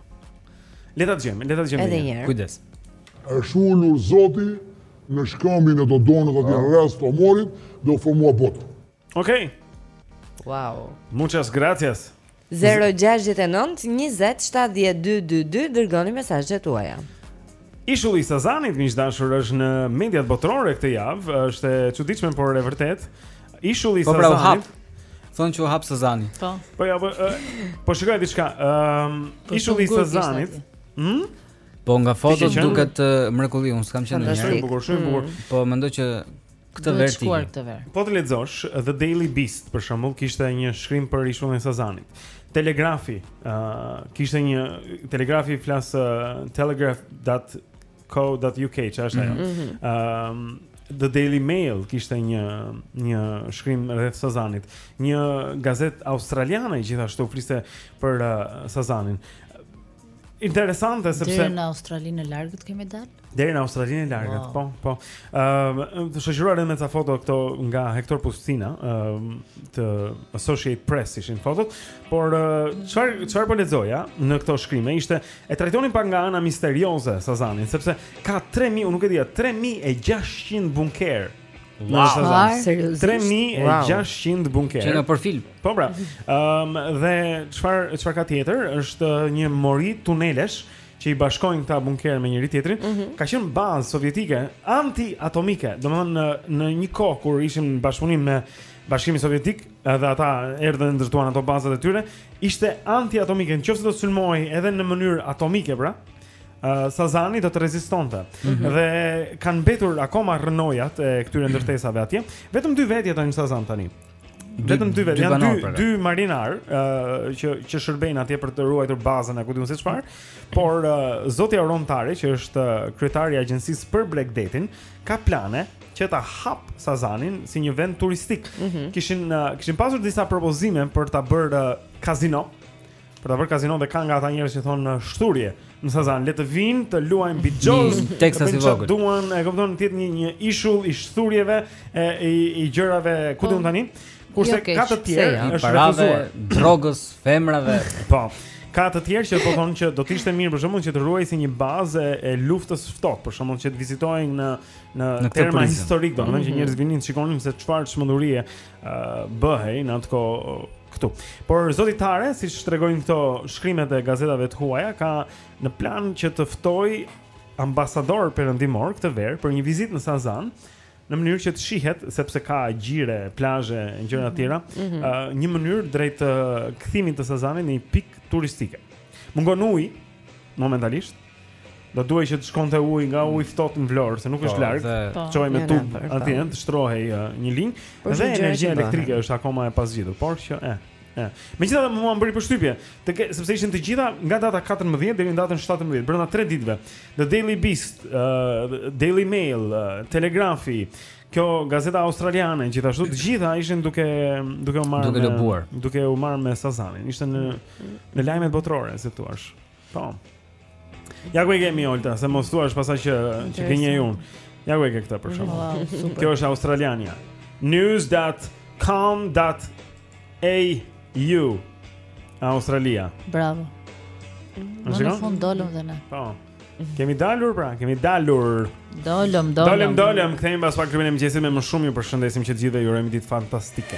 Le ta dëgjojmë, le ta dëgjojmë. Edhe një herë. Kujdes. Është ulur Zoti në shkëmbin e Dodonës aty rrëzë Tomorit dhe u formua bota. Okej. Wow. Muchas gracias. 069 20 70 222 dërgoni mesazhet tuaja. Ishulli i Sazanit miq të dashur është në mediat botërore këtë javë, është e çuditshme por e vërtetë. Ishulli i po pra, Sazanit. Thonë që u hap Sazani. Po. Po ja po po shikoj diçka. Ëm po Ishulli i Sazanit. Hm? Po nga fotot duket mrekulli, unë s'kam qenë ndonjëherë. Shumë bukur, shumë bukur. Po mendoj që Këtë verë ti. Këtë verë. Po të lexosh The Daily Beast për shembull kishte një shkrim për ishullin e Sazanit. Telegrafi, ë uh, kishte një Telegrafi flas uh, telegraph.co.uk, çfarë është ajo? Ëm mm -hmm. uh, The Daily Mail kishte një një shkrim rreth Sazanit. Një gazetë australiane gjithashtu fliste për uh, Sazanin. Interesante sepse deri në Australinë e largët kemi dal. Deri në Australinë e largët, wow. po, po. Ëm uh, të shoqëruar edhe me ca foto këto nga Hektor Pustina, ëm uh, të Associated Press ishin fotot, por çfarë uh, çfarë po lexoja në këto shkrime ishte e trajtonin pak nga ana misterioze Sazanin, sepse ka 3000, unë nuk e dija, 3600 bunkerë Wow, seriozisht. 3600 bunkerë. Qenka për film. Po pra. Ëm um, dhe çfarë çfarë ka tjetër? Është një mori tunelesh që i bashkojnë këta bunkerë me njëri-tjetrin. Mm -hmm. Ka qenë bazë sovjetike antiatomike. Domethënë në në një kohë kur ishim në bashkëpunim me Bashkimin Sovjetik, dhe ata erdhën ndërtuan ato bazat e tyre, ishte antiatomike, në qoftë se do sulmohej edhe në mënyrë atomike, pra. uh, Sazani do të rezistonte. Mm -hmm. Dhe kanë mbetur akoma rrënojat e këtyre ndërtesave atje. Vetëm dy vetë jetojnë në Sazan tani. Vetëm dy vetë, janë dy dy marinarë uh, që që shërbejnë atje për të ruajtur bazën e ku di unë se çfarë. Por uh, zoti Auron Tare, që është uh, kryetari i agjencisë për Bregdetin, ka plane që ta hapë Sazanin si një vend turistik. Mm -hmm. Kishin uh, kishin pasur disa propozime për ta bërë uh, kazino. Për ta bërë kazino dhe ka nga ata njerëz që thonë në shthurje, në Sazan, le të vinë të luajnë bixhoz, mm, Texas i vogël. Duan, e kupton, të jetë një një ishull i shthurjeve e i, i gjërave, ku diun po. tani? Kurse jo, ka të tjerë, është Parave. Drogës, femrave. Po. Ka të tjerë që po thonë që do të ishte mirë për shkakun që të ruhej si një bazë e luftës së ftohtë, për shkakun që të vizitojnë në në, në terma historikë, domethënë mm -hmm. që mhm. njerëzit vinin të shikonin se çfarë çmendurie bëhej në atë kohë këtu. Por zoti Tare, siç tregojnë këto shkrimet e gazetave të huaja, ka në plan që të ftojë ambasadorë perëndimorë këtë verë për një vizitë në Sazan në mënyrë që të shihet sepse ka gjire, plazhe, gjëra të tjera, mm -hmm. uh, një mënyrë drejt uh, kthimit të Sazanit në një pikë turistike. Mungon uji momentalisht, Do duhej që të shkonte ujë nga Uji i Ftohtë në Vlorë, se nuk po, është larg. Po, Çojë me tub atje, po. të shtrohej një linjë. Por dhe energjia elektrike është akoma e pazgjidhur, por që e. e. Megjithatë mua më bëri përshtypje, të ke, sepse ishin të gjitha nga data 14 deri në datën 17, brenda 3 ditëve. The Daily Beast, uh, Daily Mail, uh, Telegrafi, kjo gazeta australiane, gjithashtu të gjitha ishin duke duke u marrë duke lëvduar, duke u marrë me Sazanin. Ishte në në lajmet botërore, si thua. Po. Ja ku e kemi Olta, se mos thua është pastaj që që gënjej unë. Ja ku e ke këtë për shkak. Kjo është australiania. news.com.au Australia. Bravo. shikon? Në fund dolëm dhe ne. Po. Kemi dalur pra, kemi dalur. Dolëm, dolëm. Dolëm, dolëm, kthehemi pas pak në klubin e mëngjesit me më shumë ju përshëndesim që të gjithëve ju urojmë ditë fantastike.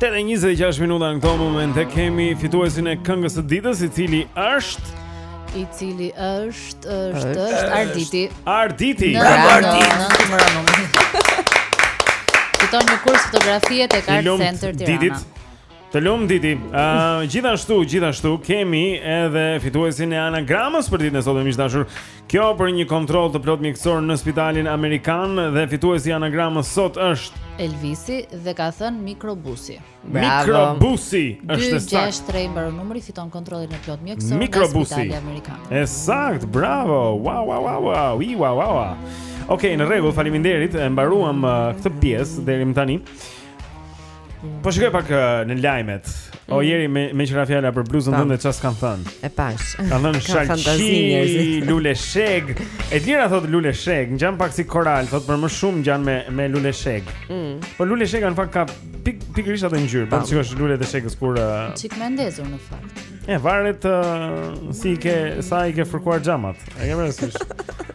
8:26 minuta në këto momente kemi fituesin e këngës së ditës, i cili është i cili është është është Arditi. Arditi. Bravo Arditi. Fiton një kurs fotografie tek Art Center Tirana. Ditit. Të lumtë Diti uh, Gjithashtu, gjithashtu Kemi edhe fituesin e anagramës Për ditën e sotme miq të dashur Kjo për një kontroll të plotë mjekësor në spitalin amerikan dhe fituesi i anagramës sot është Elvisi dhe ka thënë mikrobusi. Mikrobusi është saktë. 263 mbaron numri fiton kontrollin e plotë mjekësor në spitalin amerikan. E saktë, bravo. Wow wow wow wow. Wi wow wow. Okej, në rregull, faleminderit. E mbaruam uh, këtë pjesë deri më tani. Po shikoj pak uh, në lajmet. Mm. O njeri meqë ra fjala për bluzën tënde çfarë s'kanë thënë. E pashë. Kanë thënë shalqi, lule shege. E tjera thotë lule shege, ngjan pak si koral, thotë por më shumë ngjan me me lule shege. Mm. Po lule shega në fakt ka pik pikërisht atë ngjyrë, po t'i shikosh lulet e shegës kur uh... çik më e ndezur në fakt. E varet uh, si ke sa i ke fërkuar xhamat. E ke parasysh.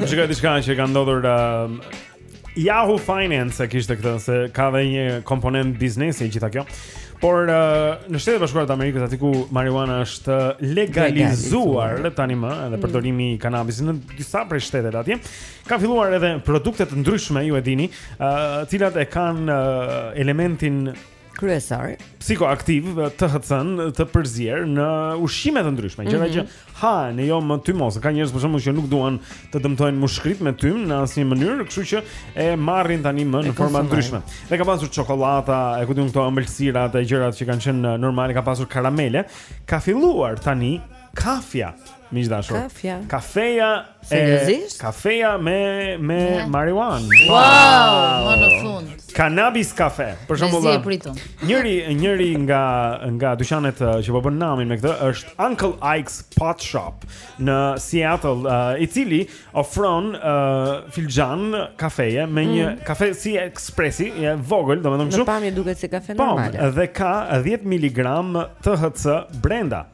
Më shikoj diçka që ka ndodhur um, Yahoo Finance e kishte këtë se ka dhe një komponent biznesi e gjitha kjo. Por uh, në Shtetet e Bashkuara të Amerikës aty ku marijuana është legalizuar tani më edhe mm. përdorimi i kanabisit në disa prej shteteve atje, kanë filluar edhe produkte të ndryshme, ju e dini, uh, të cilat e kanë uh, elementin kryesor. Psikoaktiv, THC-në, të përzier në ushqime të ndryshme, gjëra mm -hmm. që hahen, jo më tymosen. Ka njerëz për shembull që nuk duan të dëmtojnë mushkëritë me tym në asnjë mënyrë, kështu që e marrin tani më në forma të ndryshme. Dhe ka pasur çokollata, e ku di unë këto ëmbëlsirat e gjërat që kanë qenë normale, ka pasur karamele, ka filluar tani kafja. Miq të dashur. Kafja. Kafeja seriozisht? Kafeja me me yeah. marijuanë. Wow, wow. më në fund. Cannabis kafe. Për shembull, njëri njëri nga nga dyqanet uh, që po bën namin me këtë është Uncle Ike's Pot Shop në Seattle, uh, i cili ofron uh, filxhan kafeje me një mm. kafe si ekspresi, e vogël, domethënë kështu. Në pamje duket si kafe po, normale. Po, dhe ka 10 mg THC brenda.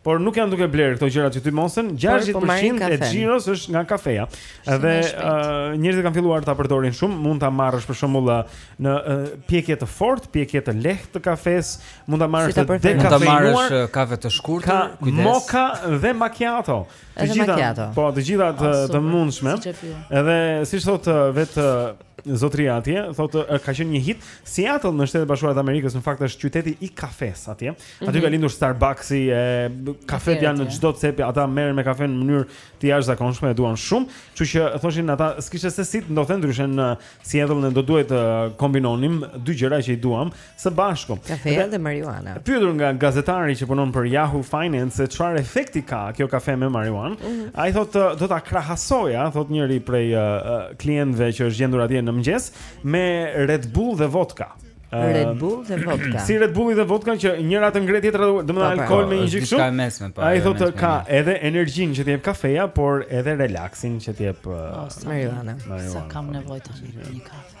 Por nuk janë duke blerë këto gjërat që tymosen, 60% po e xhiros është nga kafeja. Edhe uh, njerëzit kanë filluar ta përdorin shumë, mund ta marrësh për shembull në uh, pjekje të fortë, pjekje të lehtë të kafes, mund ta marrësh si të dekafeinuar, mund ta marrësh kafe të shkurtër, kujdes. Moka dhe macchiato. Të gjitha, po, të gjitha të, të mundshme. Edhe siç thotë vetë Zotëria atje thotë ka qenë një hit Seattle në Shtetet e Bashkuara të Amerikës në fakt është qyteti i kafes atje. Aty mm -hmm. ka lindur Starbucks-i e kafet janë në çdo cep, ata merren me kafe në mënyrë të jashtëzakonshme, e duan shumë. Kështu që thoshin ata s'kishte se si të ndodhte ndryshe në Seattle ne do duhej të kombinonim dy gjëra që i duam, së bashku. Kafe dhe marijuana. Pyetur nga gazetari që punon për Yahoo Finance se çfarë efekti ka kjo kafe me marijuanë, mm -hmm. ai thotë do ta krahasoja, thotë njëri prej uh, klientëve që është gjendur atje në mëngjes me Red Bull dhe vodka. Red Bull dhe vodka. Si Red Bulli dhe vodka që njëra të ngre tjetra, domethënë po, alkool me një gjë kështu. Po, Ai thotë jo, ka edhe energjinë që të jep kafeja, por edhe relaksin që të jep marijuana. Sa kam nevojë për një kafe.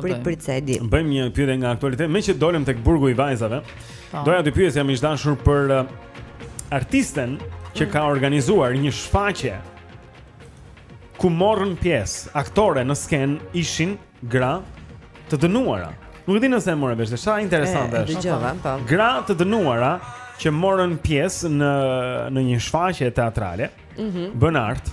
Prit prit se e di. Bëjmë një pyetje nga aktualiteti, meqë dolëm tek burgu i vajzave. Po. Doja t'ju pyesja miq të dashur për uh, artisten që mm. ka organizuar një shfaqje ku morën pjesë aktore në skenë ishin gra të dënuara. Nuk e di nëse e morën vesh, është interesante është. Dëgjova, po. Gra të dënuara që morën pjesë në në një shfaqje teatrale, mm -hmm. bënë art,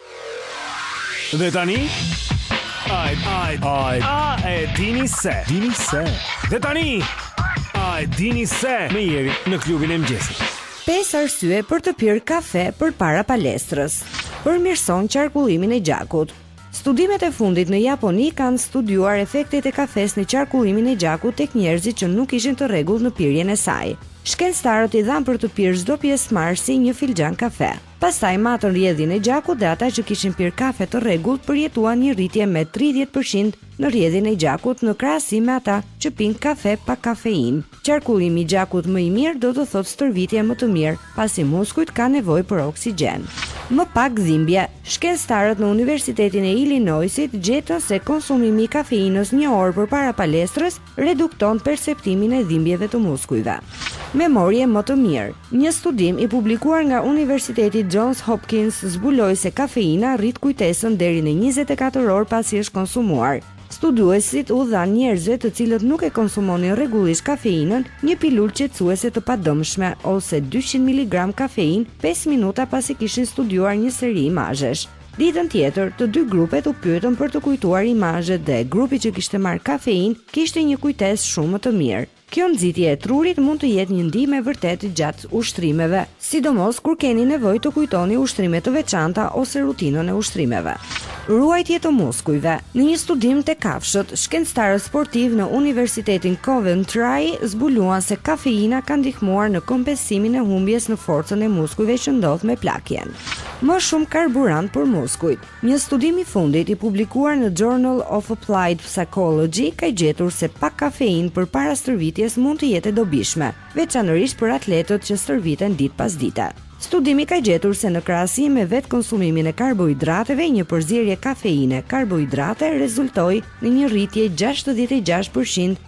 Dhe tani, dhe tani a e dini se me Jerin në klubin e mëngjesit 5 arsye për të pirë kafe përpara palestrës përmirëson qarkullimin e gjakut Studimet e fundit në Japoni kanë studiuar efektet e kafesë në qarkullimin e gjakut tek njerëzit që nuk ishin të rregullt në pirjen e saj. Shkencëtarët i dhanë për të pirë çdo pjesëmarrësi një filxhan kafe. Pastaj matën rrjedhjen e gjakut dhe ata që kishin pirë kafe të rregullt përjetuan një rritje me tridhjetë për qind në rrjedhjen e gjakut në krahasim me ata që pinë kafe pa kafeinë. Qarkullimi i gjakut më i mirë do të thotë stërvitje më të mirë, pasi muskujt kanë nevojë për oksigjen. Më pak dhimbje. Shkencëtarët në Universitetin e Illinoisit gjetën se konsumimi i kafeinës një orë përpara palestrës Redukton perceptimin e dhimbjeve të muskujve. Memorie më të mirë. Një studim i publikuar nga Universiteti Johns Hopkins zbuloi se kafeina rrit kujtesën deri në njëzet e katër orë pasi është konsumuar. Studiuesit u dhanë njerëzve të cilët nuk e konsumonin rregullisht kafeinën një pilulë qetësuese të padëmshme ose dyqind miligramë kafeinë pesë minuta pasi kishin studiuar një seri imazhesh. Ditën tjetër, të dy grupet u pyetën për të kujtuar imazhet dhe grupi që kishte marrë kafeinë kishte një kujtesë shumë më të mirë. Kjo nxitje e trurit mund të jetë një ndihmë e vërtetë gjatë ushtrimeve, sidomos kur keni nevojë të kujtoni ushtrime të veçanta ose rutinën e ushtrimeve. Ruajtje të muskujve. Në një studim te kafshët, shkencëtarët sportivë në Universitetin Coventry zbuluan se kafeina ka ndihmuar në kompensimin e humbjes në forcën e muskujve që ndodh me plakjen. Më shumë karburant për muskujt. Një studim i fundit i publikuar në Journal of Applied Psychology ka gjetur se pak kafeinë përpara stërvitjes mund të jetë e dobishme, veçanërisht për atletët që stërviten ditë pas dite. Studimi ka gjetur se në krahasim me vetë konsumimin e karbohidrateve, një përzierje kafeine-karbohidrate rezultoi në një rritje gjashtëdhjetë e gjashtë për qind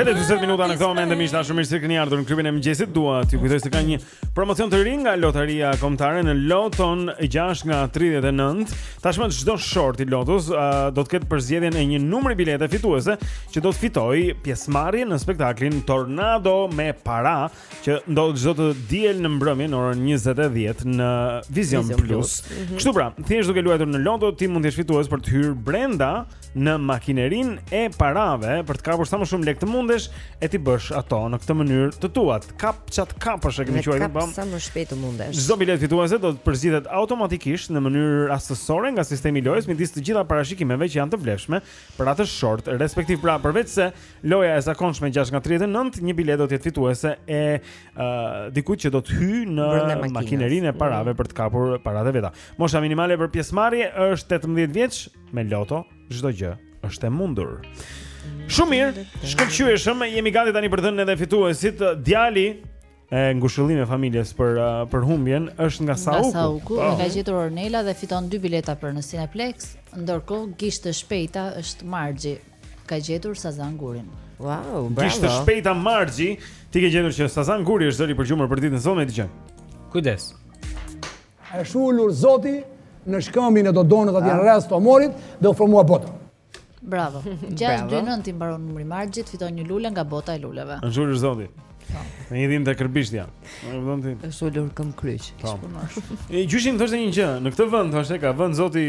Edhe 20 minuta në këto momente miq të dashur mirë se keni ardhur në klubin e mëngjesit Dua t'ju kujtoj se ka një promocion të ri nga lotaria kombëtare në loton 6 nga 39 Tashmë çdo short i lotos uh, do të ketë përzjedhjen e një numri bilete fituese Që do të fitojë pjesëmarrje në spektaklin Tornado me para që ndodh çdo të diel në mbrëmje në orën 20:10 në Vizion Plus. Mhm. Kështu pra, thjesht duke luajtur në Loto ti mund të jesh fitues për të hyrë brenda në makinerinë e parave për të kapur sa më shumë lekë të mundesh e t'i bësh ato në këtë mënyrë të tuat. Kap ça të kapësh e kemi quajtur bam. Sa më shpejt të mundesh. Çdo biletë fituese do të përzgjidhet automatikisht në mënyrë rastësore nga sistemi i lojës midis të gjitha parashikimeve që janë të vlefshme për atë short respektiv, pra përveçse Loja e zakonshme 6 nga 39, një biletë do të jetë fituese e uh, dikujt që do të hyjë në makinerinë e parave mm. për të kapur paratë e veta. Mosha minimale për pjesëmarrje është 18 vjeç me loto, çdo gjë është e mundur. Shumë mirë, shkëlqyeshëm, jemi gati tani për të dhënë edhe fituesit. Djali E ngushëllime familjes për uh, për humbjen është nga Sauku. Nga Sauku, oh. ka gjetur Ornela dhe fiton dy bileta për në Cineplex. Ndërkohë gishta shpejta është Marxhi. Ka gjetur Sazan Gurin. Wow, bravo. Gishta shpejta Marxhi, ti ke gjetur që Sazan Guri është zëri i përgjuar për ditën e sotme dëgjo. Kujdes. Është ulur Zoti në shkëmbin e Dodonës atje në ah. rreth Tomorit dhe u formua bota. Bravo. 629 i mbaron numri Marxhit, fiton një lule nga bota e luleve. Është ulur zoti. Po. Në një dhimbje të kërbishtjam. Është ulur këmbëkryq. Po. E gjyshi im thoshte një gjë, në këtë vend thoshte ka vend zoti.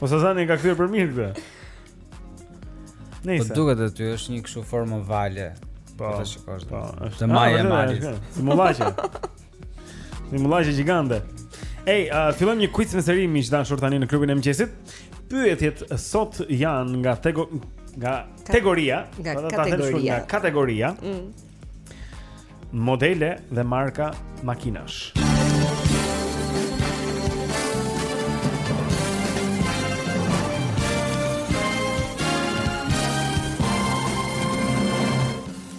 Po Sazani e ka kthyer për mirë këtë. Nëse. Po duket aty është një kështu formë vale. Po. Po, është. Te majë e malit. Si mullaqe. Si mullaqe gjigante Ej, uh, fillojmë një quiz me seri miq të dashur tani në klubin e mëngjesit. Pyetjet sot janë nga tego, nga kategoria, nga kategoria, nga kategoria. Mm. Modele dhe marka makinash.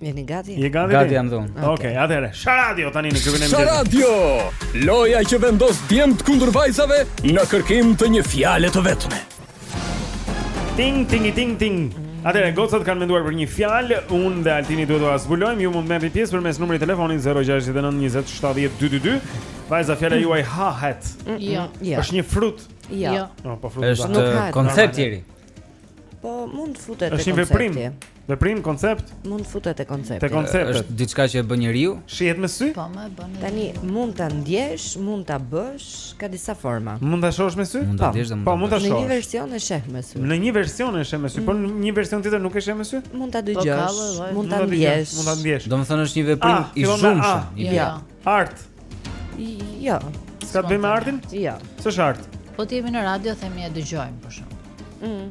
Jeni gati? Je gati? Gati jam dhe unë. Okej, okay, atëherë. Sharadio tani në klubin e mëngjesit. Sharadio. Loja që vendos djemtë kundër vajzave në kërkim të një fjale të vetme. Ting ting ting ting. Atëherë gocat kanë menduar për një fjalë, unë dhe Altini duhet ta zbulojmë. Ju mund të merrni pjesë përmes numrit të telefonit 069 20 70 222. Vajza fjala mm. juaj hahet. Mm, jo. Mm, jo. Është një frut. Jo. Jo, po frut. Është koncept i ri. Po mund të futet te koncepti. Është një veprim. Veprim koncept? Mund të futet te koncepti. Te konceptet. Është diçka që e bën njeriu? Shihet me sy? Po, më e bën. Tani mund ta ndjesh, mund ta bësh, ka disa forma. Mund ta shohësh me sy? Mund ta po. ndjesh dhe mund po, ta. Po, mund ta shohësh. Në një version e sheh me sy. Në një version e sheh me sy, por në mm. një version tjetër nuk e sheh me sy? Mund ta po, dëgjosh, mund ta ndjesh. Mund ta ndjesh. Domethënë është një veprim ah, i zhurmshëm. Jo. Ja. Art. Jo. S'ka të bëjë me artin? Jo. S'është art. Po ti jemi në radio, themi e dëgjojmë për shkak. Mm.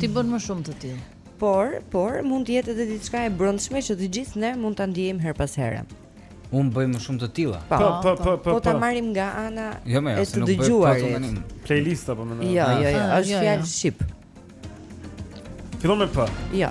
Ti bën më shumë të tilla. Por, por mund të jetë edhe diçka e brendshme që të gjithë ne mund ta ndiejmë herë pas here. Unë bëj më shumë të tilla. Po, po, po, po, po. Po ta marrim nga ana jo, jo, e të dëgjuarit. Playlist apo më ndonjë. Jo, jo, jo, është fjalë shqip. Fillon me p. Jo.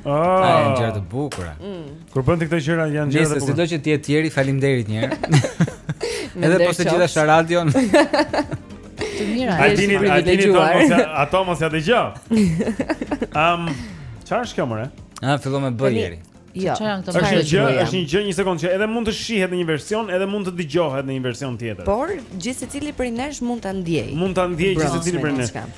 Ah, Sa janë gjëra të bukura. Kur bën ti këto gjëra janë gjëra të Nëse bukura. sido që ti e tjeri, faleminderit një herë. Me Edhe nder po se qoftë. gjithashtu radion. Të mira. Ai dini, ai dini privilegjuar. thonë mos ia- ato mos ia dëgjo. Ëm, çfarë është kjo more? Ah, fillon me bëj Tani- jeri. Jo. Çfarë janë këto Është një gjë, gjëja? është një gjë një sekondë që edhe mund të shihet në një version, edhe mund të dëgjohet në një version tjetër. Por gjithsecili prej nesh mund ta ndjejë. Mund ta ndjejë Bravo. gjithsecili prej nesh. Mos kam.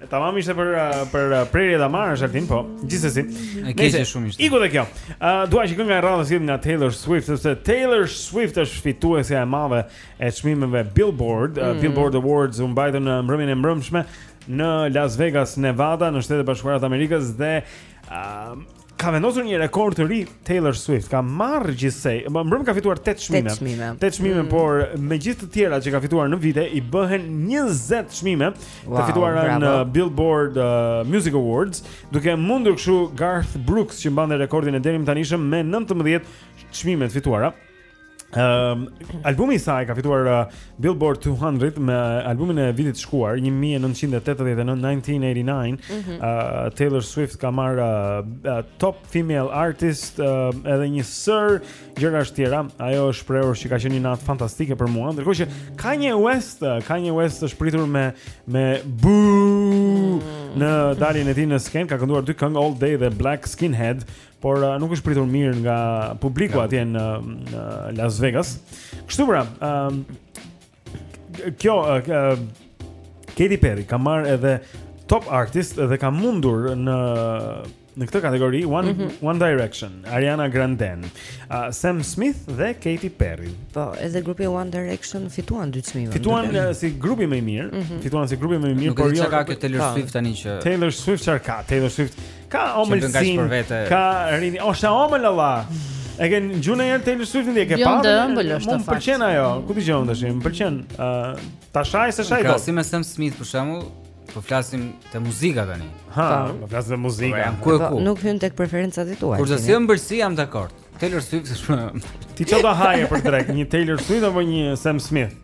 E tamam ishte për për prerje ta marrësh Altin, po. Gjithsesi. E keq është shumë ishte. Iku dhe kjo. Ë uh, dua që kënga e radhës të jetë nga Taylor Swift, sepse Taylor Swift është fituesja e madhe e çmimeve Billboard, mm. uh, Billboard Awards u mbajtën në mbrëmjen e mbrëmshme në Las Vegas, Nevada, në Shtetet e Bashkuara të Amerikës dhe ë uh, Ka vendosur një rekord të ri Taylor Swift, ka marrë gjithsej, mbrëmë ka fituar 8 çmime. 8 çmime. 8 çmime, mm. por me gjithë të tjera që ka fituar në vite i bëhen 20 çmime wow, të fituara në Billboard uh, Music Awards, duke mundur kështu Garth Brooks që mbante rekordin e deritanishëm me 19 çmime të fituara. Ehm, uh, albumi i saj ka fituar uh, Billboard 200 me albumin e vitit të shkuar 1989 1989. Mm -hmm. uh, Taylor Swift ka marrë uh, uh, Top Female Artist uh, edhe një sërë gjërash të tjera. Ajo është shprehur që ka qenë një natë fantastike për mua. Ndërkohë që Kanye West, uh, Kanye West është pritur me me boo mm. në daljen e tij në skenë, ka kënduar dy këngë All Day dhe Black Skinhead por uh, nuk është pritur mirë nga publiku atje në, në Las Vegas. Kështu pra, um, kjo uh, uh, Katy Perry ka marrë edhe top artist dhe ka mundur në në këtë kategori One mm -hmm. One Direction, Ariana Grande, uh, Sam Smith dhe Katy Perry. Po, edhe grupi One Direction fituan dy çmime. Fituan uh, si grupi më i mirë, mm -hmm. fituan si grupi më i mirë, por jo çka ka Taylor po. Swift tani që Taylor Swift çka ka? Taylor Swift Ka ëmbëlsi, ka rini, është e ëmbël vallah E ke në gjune jenë Taylor Swift në di, e ke pa dhe Më më pëlqen ajo, ku t'i gjënë dhe shi, më pëlqen uh, Ta shaj s'e shaj dot Krahasim me Sam Smith për shembull, po flasim të muzika tani Ha, po flasim të muzika Jam ku e ku Nuk hyn tek preferencat e tua Kur të si e më bërsi, jam dakord Taylor Swift se shumë Ti çfarë do haje për drekë, një Taylor Swift apo një Sam Smith?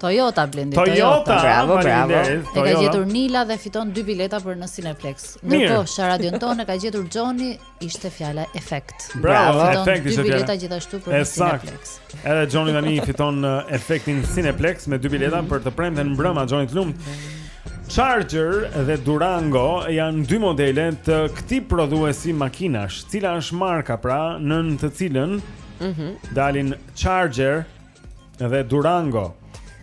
Toyota Blendi Toyota. Toyota. Bravo, bravo. E ka gjetur Nila dhe fiton dy bileta për në Cineplex. Ndërkohë, sharadën tonë ka gjetur Johnny, ishte fjala efekt. Bravo, bravo. efekt ishte fjala. Dy bileta gjithashtu për në Cineplex. Edhe Johnny tani e fiton uh, efektin Cineplex me dy bileta për të premten mbrëma Johnny të lumtë. Charger dhe Durango janë dy modele të këtij prodhuesi makinash. Cila është marka pra nën të cilën mm -hmm. dalin Charger Dhe Durango.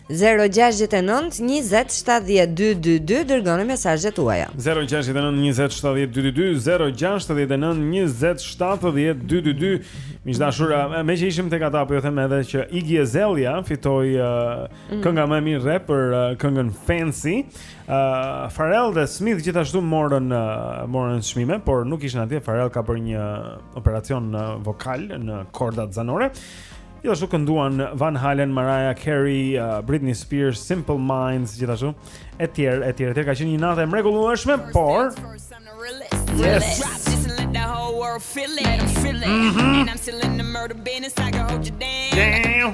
0-6-9-27-12-22 Dërgoni mesazhet tuaja 0-6-9-27-12-22 0-6-9-27-12-22 Miq të dashur Meqë ishim tek ata po ju them edhe që Iggy Azalea fitoi uh, mm. Kënga më e mirë rap për uh, këngën Fancy uh, Pharrell dhe Smith gjithashtu morën uh, Morën çmime Por nuk ishin atje Pharrell ka për një operacion uh, vokal Në kordat zanore Gjithashtu kënduan Van Halen, Mariah Carey, uh, Britney Spears, Simple Minds, gjithashtu, e tjerë, e tjerë, e tjerë, ka qenë një natë e mrekullueshme, por... Yes! Mm-hmm. Damn!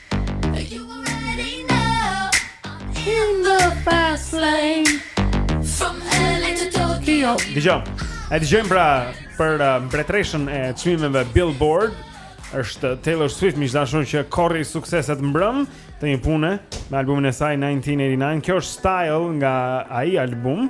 Dëgjo. E dëgjojmë pra për uh, mbretëreshën e çmimeve Billboard është Taylor Swift miq të dashur që korri sukseset mbrëm të një pune me albumin e saj 1989. Kjo është Style nga ai album.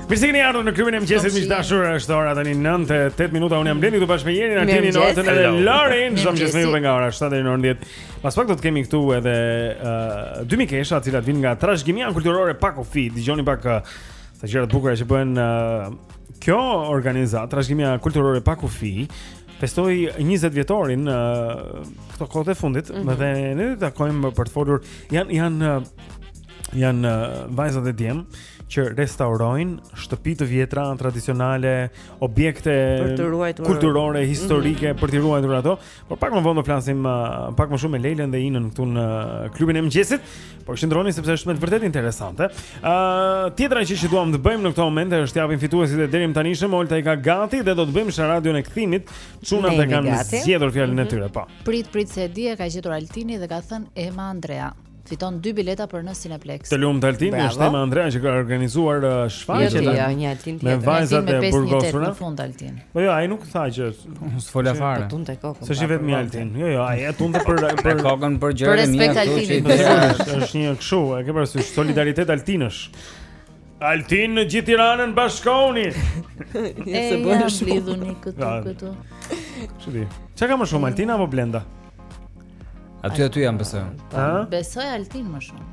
Mirë se kini ardhur në klubin e mëngjesit miq të dashur, është ora tani 9:08 minuta. Unë jam Blendi këtu bashkë me Jerin, Altinin, Oltën dhe Lorin. Çdo mëngjes me ju nga ora 7 deri në orën 10. Pas pak do të kemi këtu edhe uh, dy mikesha, të cilat vijnë nga trashëgimia kulturore pa kufij. Dëgjoni pak uh, sa gjëra të bukura që bëhen uh, kjo organizatë, trashëgimia kulturore pa kufij festoi 20 vjetorin në uh, këto kohët e fundit, mm -hmm. dhe ne do të takojmë për të folur janë janë uh, janë uh, vajza e djem. që restaurojnë shtëpi të vjetra tradicionale, objekte kulturore, historike mm -hmm. për të ruajtur ato. Por pak më vonë do flasim uh, pak më shumë me Leilën dhe Inën këtu në uh, klubin e mëngjesit. Po qëndroni sepse është me vërtet interesante. Ëh, uh, tjetra gjë që duam të bëjmë në këtë moment është t'japim fituesit e deritanishëm Olta i ka gati dhe do të bëjmë në radhë një kthim. Çunat e kanë zgjedhur fjalën mm -hmm. e mhm. tyre, po. Prit, prit se e di e ka gjetur Altini dhe ka thënë Ema Andrea. fiton dy bileta për në Cineplex. Të lumtë Altin, Bravo. është Ema Andrea që ka organizuar uh, shfaqjen. Jo, jo, një Altin tjetër. Me vajzat e burgosura. Në fund Altin. Po jo, ai nuk tha që s'fola fare. Po tunte kokën. S'është pra, vetëm Altin. Jo, jo, ai e tunte për për kokën për gjëra të mia. Është një kështu, e ke parasysh solidaritet altinësh. Altinë në gjithë Tiranën bashkohuni. Ja se bën shumë. Ne lidhuni këtu këtu. Çudi. Çfarë ka më shumë Altina apo Blenda? Aty aty janë besoj. Po, besoj Altin më shumë.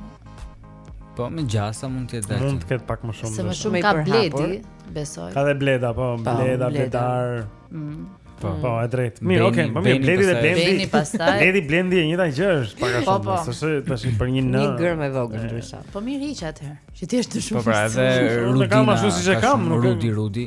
Po me gjasa mund të jetë dalë. Mund të ketë pak më shumë. Se më shumë ka bledi, besoj. Ka dhe bleda, po, po bleda, bledar. Mm. Po, po, e drejtë. Mirë, okay, po mirë, bledi dhe blendi. Bledi pastaj. Bledi blendi e njëjta gjë është pak a po, shumë. Po, po. Së tash për një n. Një gërmë e vogël ndryshe. Po mirë hiq atëherë. Që ti është të shumë. Po pra, edhe Rudi. Nuk kam ashtu siç e kam, nuk. Rudi, Rudi.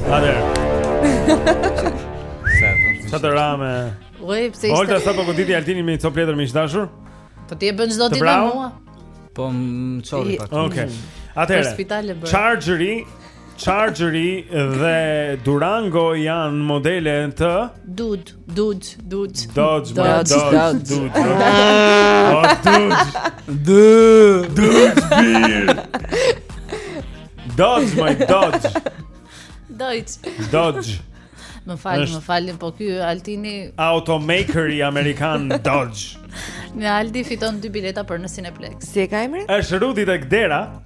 Atëherë. Sa të ramë. Oj, pse ishte? Olta sapo goditi Altini me copë letër miq të dashur. Po ti e bën çdo ditë me mua. Po çori pak. Okej. Atëherë. Charger-i, Charger-i dhe Durango janë modele të Dodge. Dodge, Dodge. Dodge, Dodge, Dodge. Dodge. Dodge. Dodge beer. Dodge my Dodge. Dodge. Dodge. Më fal, më fal, po ky Altini automaker-i amerikan Dodge. Në Aldi fiton dy bileta për në Cineplex. Si e ka emrin? Është Rudi tek Dera.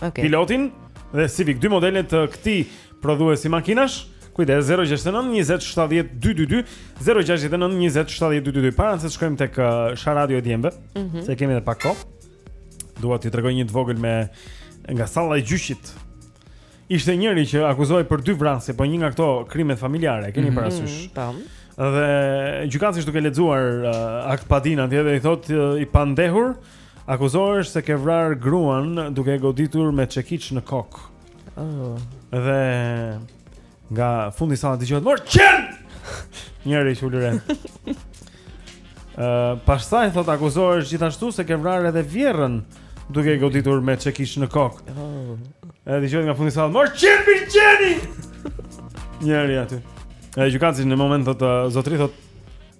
Okay. Piloti dhe Civic dy modele të këtij prodhuesi makinash. Kujdes 069 20 70 222 069 20 70 222 para se të shkojmë tek uh, sharada e djemve, mm -hmm. se kemi edhe pak kohë. Dua t'ju tregoj një të vogël nga salla e gjyqit. Ishte njëri që akuzohej për dy vrasje, po një nga këto krime familjare, keni mm -hmm. parasysh. Tam. Po. Dhe gjykatësi duke lexuar uh, aktpadinë atje dhe i thotë uh, i pandehur, Akuzohesh se ke vrarë gruan duke e goditur me çekiç në kokë. Oh. Dhe nga fundi i sallës dëgjohet mor qen. Njëri që ulëret. Ë, uh, pastaj thotë akuzohesh gjithashtu se ke vrarë edhe vjerrën duke e goditur me çekiç në kokë. Oh. Edhe dëgjohet nga fundi i sallës mor qen bir qeni. Njëri aty. Edhe gjykatësi në moment thotë uh, zotëri thotë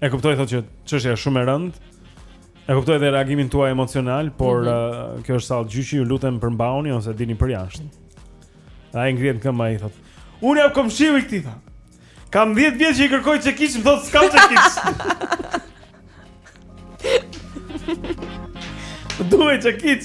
e kuptoj thotë që çështja është shumë e rëndë. E kuptoj dhe reagimin tuaj emocional, por mm -hmm. uh, kjo është sallë gjyqi, ju lutem përmbauni ose dilni përjashta. Ai ngrihet këmbë ai thotë, "Unë jam komshiu i këtij" tha. Kam 10 vjet që i kërkoj çekiç, më thotë s'kam çekiç. Duhet çekiç.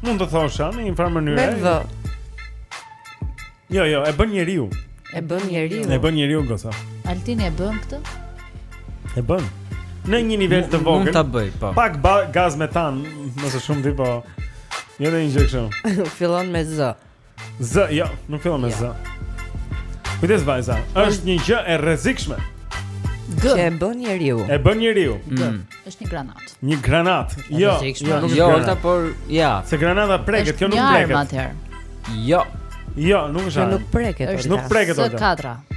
Mund të thosha në një farë mënyre. Me vë. Jo, jo, e bën njeriu. E bën njeriu. E bën njeriu gosa. Altin e bën këtë? E bën. Në një nivel të vogël. Mund ta bëj, po. Pak gaz metan, më së shumti po. Jo në injection. Fillon me z. Z, jo, nuk fillon me Z. Kujdes vajza, është një gjë e rrezikshme. G. Që e bën njeriu. E bën njeriu. G. Mm. Është një granatë. Një granatë. Jo, jo, nuk është. Jo, granatë por ja. Se granata preket, kjo nuk preket. Është një armë atëherë. Jo. Jo, nuk është. Nuk preket. Është nuk preket. S'ka trup.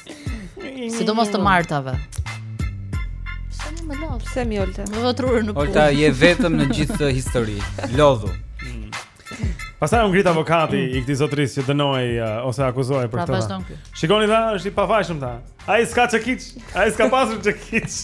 Sidomos të martave. Shumë më lodh. Pse moj Olta? Më vë trurin në punë. Olta je vetëm në gjithë histori. Lodhu. Mm. Pastaj u ngrit avokati mm. i këtij zotërisë që dënohej uh, ose akuzohej për pra, këtë. Shikoni tha, është i pafajshëm tha. Ai s'ka çekiç. Ai s'ka pasur çekiç.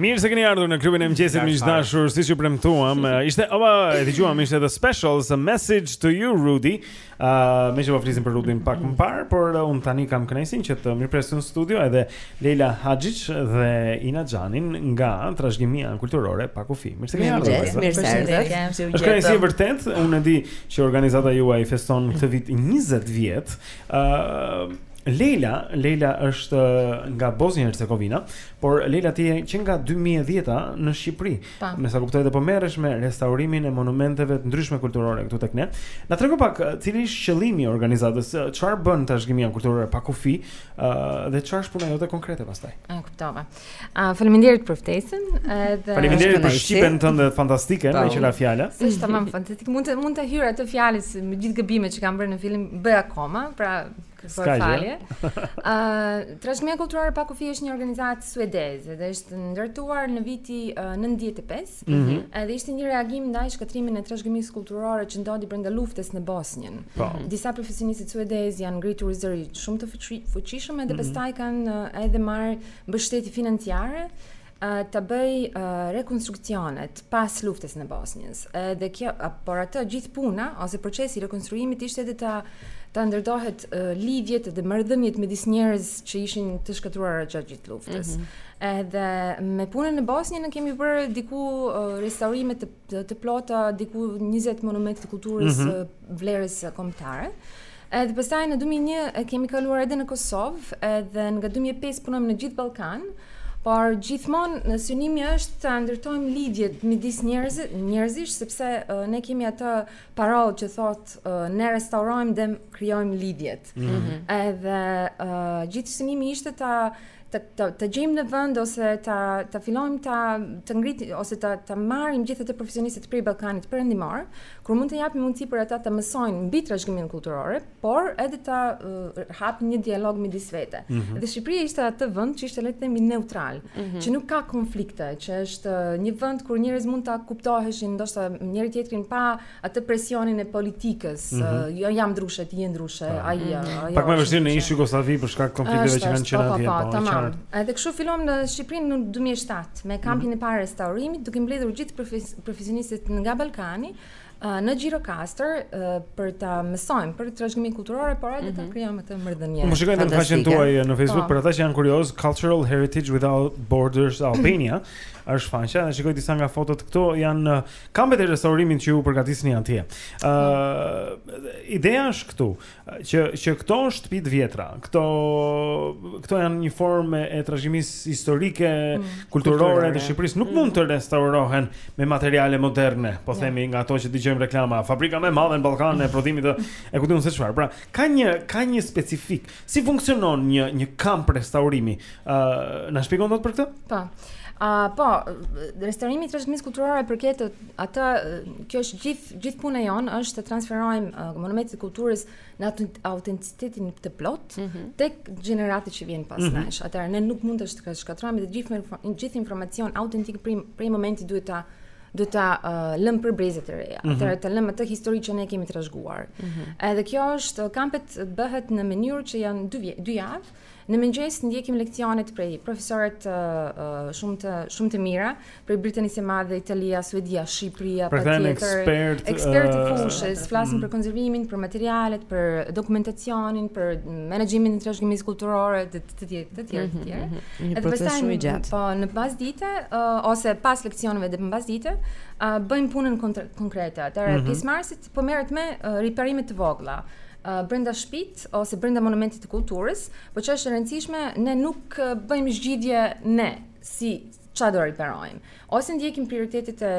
Mirë se keni ardhur në klubin e mëngjesit miq të dashur, siç ju premtuam, ishte opa e dëgjuam ishte the specials a message to you Rudy Uh, meqë po flisnim për Rudin pak më parë, por uh, unë tani kam kënaqësinë që të mirëpres në studio edhe Lejla Haxhiç dhe Ina Xhanin nga trashëgimia kulturore pa kufi. Mirë se keni ardhur. Mirë se erdhët. Është kënaqësi vërtet. Unë e di që organizata juaj feston këtë vit 20 vjet. Ë uh, Lejla, Lejla është uh, nga Bosnia e Hercegovina, por Lejla ti je që nga 2010-a në Shqipëri. Po. Me sa kuptoj ti po merresh me restaurimin e monumenteve të ndryshme kulturore këtu tek ne. Na trego pak eh, cili është qëllimi i organizatës, eh, çfarë bën trashëgimia kulturore pa kufi, ë dhe çfarë është puna jote konkrete pastaj. E kuptova. A faleminderit për ftesën, edhe Faleminderit për shqipen tënde fantastike, meqë ra fjala. Se është tamam fantastik. Mund të mund të hyj atë fjalës, me gjithë gabimet që kam bërë në fillim, bëj akoma, pra Kërkoj falje. Ëh, Trashëgimia Kulturore pa kufi është një organizatë suedeze dhe është ndërtuar në viti uh, 95. Mm -hmm. Edhe ishte një reagim ndaj shkatrimit të trashëgimisë kulturore që ndodhi brenda luftës në Bosnjën. Po. Disa profesionistë suedezë janë ngritur zëri shumë të fuqishëm edhe mm -hmm. pastaj kanë edhe marrë mbështetje financiare ta bëj rekonstruksionet pas luftës në Bosnjës. Edhe kjo, por atë gjithë puna ose procesi i rekonstruimit ishte edhe ta ta ndërtohet lidhjet dhe marrëdhëniet midis njerëz që ishin të shkatruar gjatë gjithë luftës. Mm -hmm. Edhe me punën në Bosnjë ne kemi bërë diku restaurime të të plota, diku 20 monumente të kulturës, mm -hmm. vlerës kombëtare. Edhe pastaj në dy mijë e një e kemi kaluar edhe në Kosovë, edhe nga dy mijë e pesë punojmë në gjithë Ballkan, por gjithmonë në synimi është ta ndërtojmë lidhjet midis njerëzve, njerëzish sepse uh, ne kemi atë parullë që thotë uh, ne restaurojmë dhe krijojmë lidhjet. Mm -hmm. Edhe uh, gjithë synimi ishte ta të të, të gjejmë një vend ose ta ta fillojmë ta të ngrit ose ta ta marrim gjithë ato profesionistët prej Ballkanit Perëndimor, kur mund të japim mundësi për ata të mësojnë mbi trashëgiminë kulturore, por edhe ta uh, hapim një dialog midis vete. Mm -hmm. Dhe Shqipëria ishte atë vend që ishte le të themi neutral, mm -hmm. që nuk ka konflikte, që është një vend kur njerëz mund ta kuptoheshin ndoshta njëri tjetrin pa atë presionin e politikës. Mm -hmm. Jo jam ndryshe, ti je ndryshe, po. ai ja. Mhm. Pak më vështirë në ish Jugosllavi për shkak të konflikteve që kanë qenë po, po, atje. Po, po, tamam. Edhe kështu fillojmë në Shqipërinë në 2007 me kampin mm -hmm. e parë restaurimit, duke mbledhur gjithë profesionistët nga Ballkani në Gjirokastër për ta mësojmë për trashëgiminë kulturore, por edhe ta mhm. krijojmë atë mërdhënie. Mund të shikojmë në faqen tuaj në Facebook po. për ata që janë kurioz, Cultural Heritage Without Borders Albania. është faqja, dhe shikoj disa nga fotot këtu, janë Kampet e restaurimit që ju përgatisni atje. Ë, uh, ideja është këtu, që që këto shtëpi të vjetra, këto këto janë një formë e trashëgimisë historike, mm. kulturore të Shqipërisë, nuk mm. mund të mm. restaurohen me materiale moderne, po yeah. themi nga ato që dëgjojmë reklama, fabrika më e madhe në Ballkan e prodhimit të e ku di unë se çfarë. Pra, ka një ka një specifikë. Si funksionon një një kamp restaurimi? Ë, uh, na shpjegon dot për këtë? Po. A uh, po, restaurimi i trashëgimisë kulturore përket atë kjo është gjithë gjithë puna jonë është të transferojmë uh, monumentet e kulturës në autenticitetin të plotë mm -hmm. tek gjeneratat që vijnë pas mhm. nesh. Mm -hmm. Atëherë ne nuk mund të shkatërrojmë të gjithë gjithë informacion autentik prej prej monumentit duhet ta do ta uh, lëm për brezat e reja. Mm -hmm. Atëherë ta lëm atë histori që ne kemi trashëguar. Mm -hmm. Edhe kjo është kampet bëhet në mënyrë që janë dy vje, dy javë. Në mëngjes ndjekim leksionet prej profesorët uh, uh, shumë të shumë të mira, prej Britanisë së Madhe, Italia, Suedia, Shqipëria, patjetër. Ekspert, ekspert të uh, fushës, uh, flasin mm. për konservimin, për materialet, për dokumentacionin, për menaxhimin e trashëgimisë kulturore, të të tjerë, të tjerë, të mhm, tjerë. Mm -hmm. Një proces shumë i gjatë. Po, në pas dite uh, ose pas leksioneve dhe në pas dite, uh, bëjmë punën konkrete. Atëherë mm -hmm. pjesëmarrësit po merret me uh, riparime të vogla. Uh, brenda shpit ose brenda monumentit të kulturës, por ç'është e rëndësishme, ne nuk uh, bëjmë zgjidhje ne si Çfarë do riparojmë? Ose ndjekim prioritetet e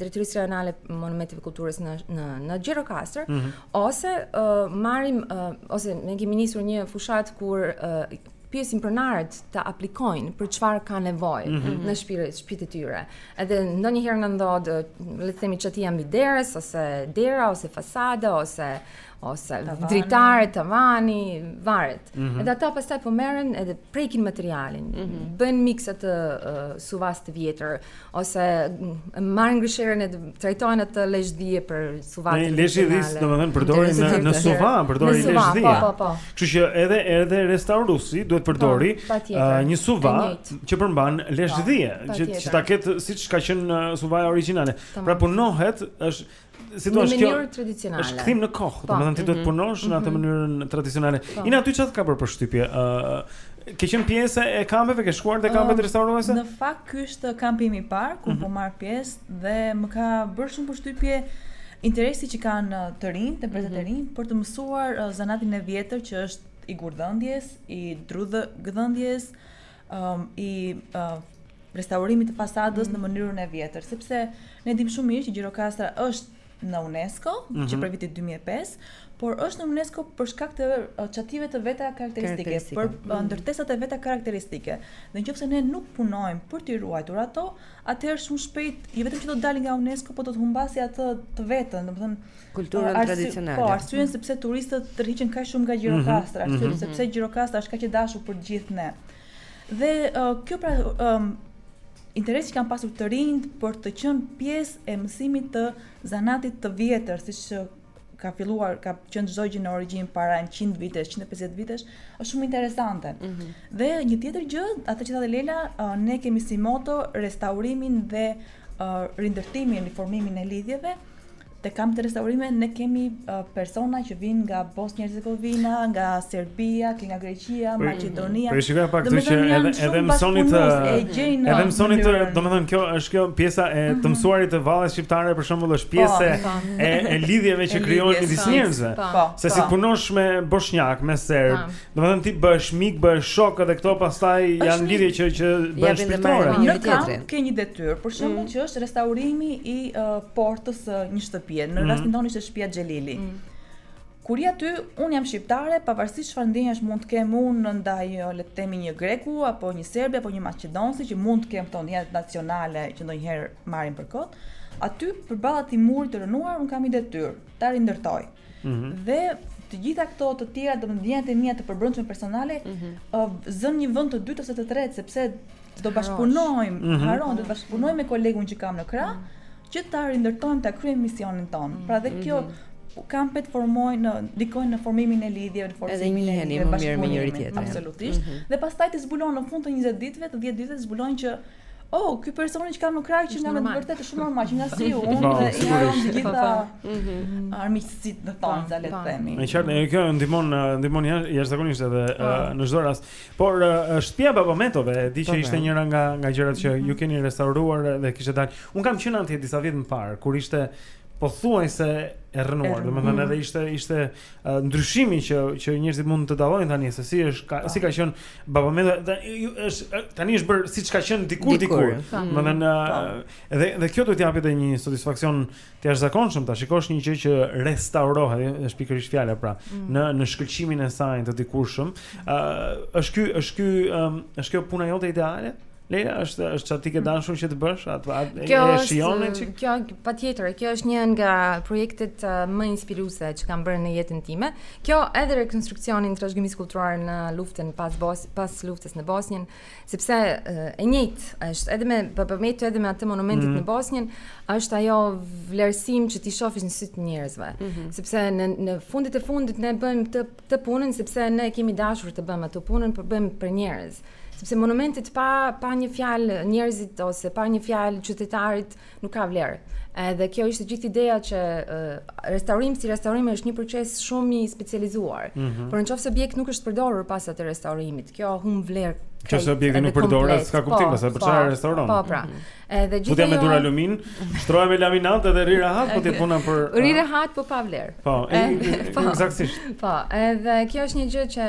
Drejtorisë Rajonale Monumenteve Kulturës në në në Gjirokastër, mm -hmm. ose uh, marrim uh, ose ne kemi nisur një fushatë kur uh, pyesim pronarët të aplikojnë për çfarë ka nevojë mm -hmm. në shpit, shpit e tyre. Edhe ndonjëherë na ndodh, le të themi çatia mbi derës ose dera ose fasada ose ose dritaret, tavani, varet. Mm -hmm. Edhe ata pastaj po merren edhe prekin materialin, mm -hmm. bëjnë miksat e uh, suvas të vjetër ose mm, marrin gërshërën e trajtojnë atë lesh dhie për suvatë. Në lesh dhie, domethënë përdorin në, në suva, përdorin lesh po, dhie. Po, po, po. Kështu që edhe edhe restauruesi duhet përdori po, uh, një suva që përmban lesh dhie, që që ta ketë siç ka qenë uh, suvaja origjinale. Pra punohet, është si thua në mënyrë tradicionale. Është kthim në kohë, po, domethënë ti duhet të mhm, punosh në atë mhm. mënyrën tradicionale. Po. Ina aty çfarë të ka bërë përshtypje? Ë ke qenë pjesë e kampeve, ke shkuar te kampet restauruese? Në fakt ky është kampi im i parë ku mhm. po marr pjesë dhe më ka bërë shumë përshtypje interesi që kanë të rinjtë, të brezat e rinj për të mësuar zanatin e vjetër që është i gurgdhendjes, i drugdhendjes, i restaurimit të fasadës mm. në mënyrën e vjetër, sepse ne dimë shumë mirë që Gjirokastra është në UNESCO, mm -hmm. që mhm. prej vitit 2005, por është në UNESCO për shkak të çative të veta karakteristike, për mm -hmm. ndërtesat e veta karakteristike. Dhe në qoftë se ne nuk punojmë për t'i ruajtur ato, atëherë shumë shpejt, jo vetëm që do të dali nga UNESCO, por do të humbasi atë të vetën, domethënë kulturën arsy, tradicionale. Po, arsyen mm. sepse turistët tërhiqen kaq shumë nga Gjirokastra, mm -hmm. arsyen mm -hmm. sepse mhm. Gjirokastra është kaq e dashur për gjithë ne. Dhe uh, kjo pra um, interesi që kanë pasur të rinjtë për të qenë pjesë e mësimit të zanatit të vjetër, siç ka filluar, ka qenë çdo gjë në origjinë para 100 vitesh, 150 vitesh, është shumë interesante. Mm -hmm. Dhe një tjetër gjë, atë që tha Lela, uh, ne kemi si moto restaurimin dhe uh, rindërtimin, riformimin e lidhjeve, Te kampet e restaurimit ne kemi persona që vijnë nga Bosnja e Hercegovina, nga Serbia, ke nga Greqia, po, Maqedonia. Po shikoj pak këtë që edhe edhe mësoni të edhe mësoni të, domethënë kjo është kjo pjesa e të mhm. mësuarit të valles shqiptare për shembull është po, pjesë po. e e lidhjeve që krijohen midis njerëzve. Po, se si punosh me boshnjak, me serb, Domethënë ti bëhesh mik, bëhesh shok edhe këto pastaj janë lidhje që që bëhen shpirtore. Në kamp ke një detyrë, për mm. shembull që është restaurimi i uh, portës së një shtëpie. Në mm. rastin tonë ishte shtëpia Xhelili. Mm. Kur je aty, un jam shqiptare, pavarësisht çfarë ndjenjash mund të kem unë ndaj uh, le të themi një greku apo një serbi apo një maqedonasi që mund të kem këto ndjenja nacionale që ndonjëherë marrin për kot. Aty përballë atij murit të rrënuar, un kam një detyrë, ta rindërtoj. Dhe të gjitha këto të tjera domethënë ndjenjat e mia të përbrendshme personale, mm -hmm. zën një vend të dytë ose të tretë sepse do bashkëpunojmë, mm -hmm. harron, do bashkëpunojmë me kolegun që kam në krah, mm -hmm. që ta rindërtojmë ta kryejmë misionin tonë. Mm -hmm. Pra dhe kjo mm -hmm kampet formojnë ndikojnë në formimin e lidhjeve, në formimin e lidhjeve bashkë me njëri tjetrin. Absolutisht. Mm -hmm. Dhe pastaj ti zbulon në fund të 20 ditëve, të 10 ditëve ti zbulon që Oh, ky personi që kam në krah qenka në të vërtetë shumë normal, qenka si unë dhe po, i harron të gjitha po, po. Mhm. armiqësitë tona le të themi. E qartë dhe kjo ndihmon ndihmon jashtëzakonisht edhe në çdo rast. Por shtëpia e Babametove, di që ishte njëra nga nga gjërat që ju keni restauruar dhe kishte dalë. Un kam qenë atje disa vjet më parë kur ishte pothuajse e rrënuar, domethënë edhe ishte ishte ndryshimi që që njerëzit mund të dallojnë tani se si është ka, si ka qenë Babameto tani është tani është bërë siç ka qenë dikur dikur. Po. Domethënë po. edhe edhe kjo duhet të japë edhe një satisfaksion të jashtëzakonshëm ta shikosh një gjë që restaurohet, është pikërisht fjala pra, mm. në në shkëlqimin e saj të dikurshëm. Ë është ky është ky është kjo puna jote ideale? Lejla është është çfarë ti ke dashur që të bësh? Atë atë e shijon ti? Kjo patjetër, kjo është një nga projektet uh, më inspiruese që kam bërë në jetën time. Kjo edhe rekonstruksionin trashëgimisë kulturore në luftën pas Bos, pas luftës në Bosnjën, sepse uh, e njëjtë është edhe me Babameto edhe me atë monumentit mm -hmm. në Bosnjën, është ajo vlerësim që ti shohish në sytë njerëzve. Mm -hmm. Sepse në në fundit e fundit ne bëjmë këtë këtë punën sepse ne e kemi dashur të bëjmë atë punën por bëjmë për njerëz sepse monumentit pa pa një fjalë njerëzit ose pa një fjalë qytetarit nuk ka vlerë edhe kjo ishte gjithë ideja që restaurim si restaurim është një proces shumë i specializuar mm -hmm. por nëse objekt nuk është përdorur pas atë restaurimit kjo humb vlerë Nëse objekti nuk përdoret, s'ka kuptim, po, pastaj për po, çfarë restauron? Po, pra. Mhm. Edhe gjithë ajo Futja me duralumin, shtroja me laminat edhe rri rehat, po ti puna për Rri rehat po pa vlerë. Po, po. eksaktësisht. Po, edhe kjo është një gjë që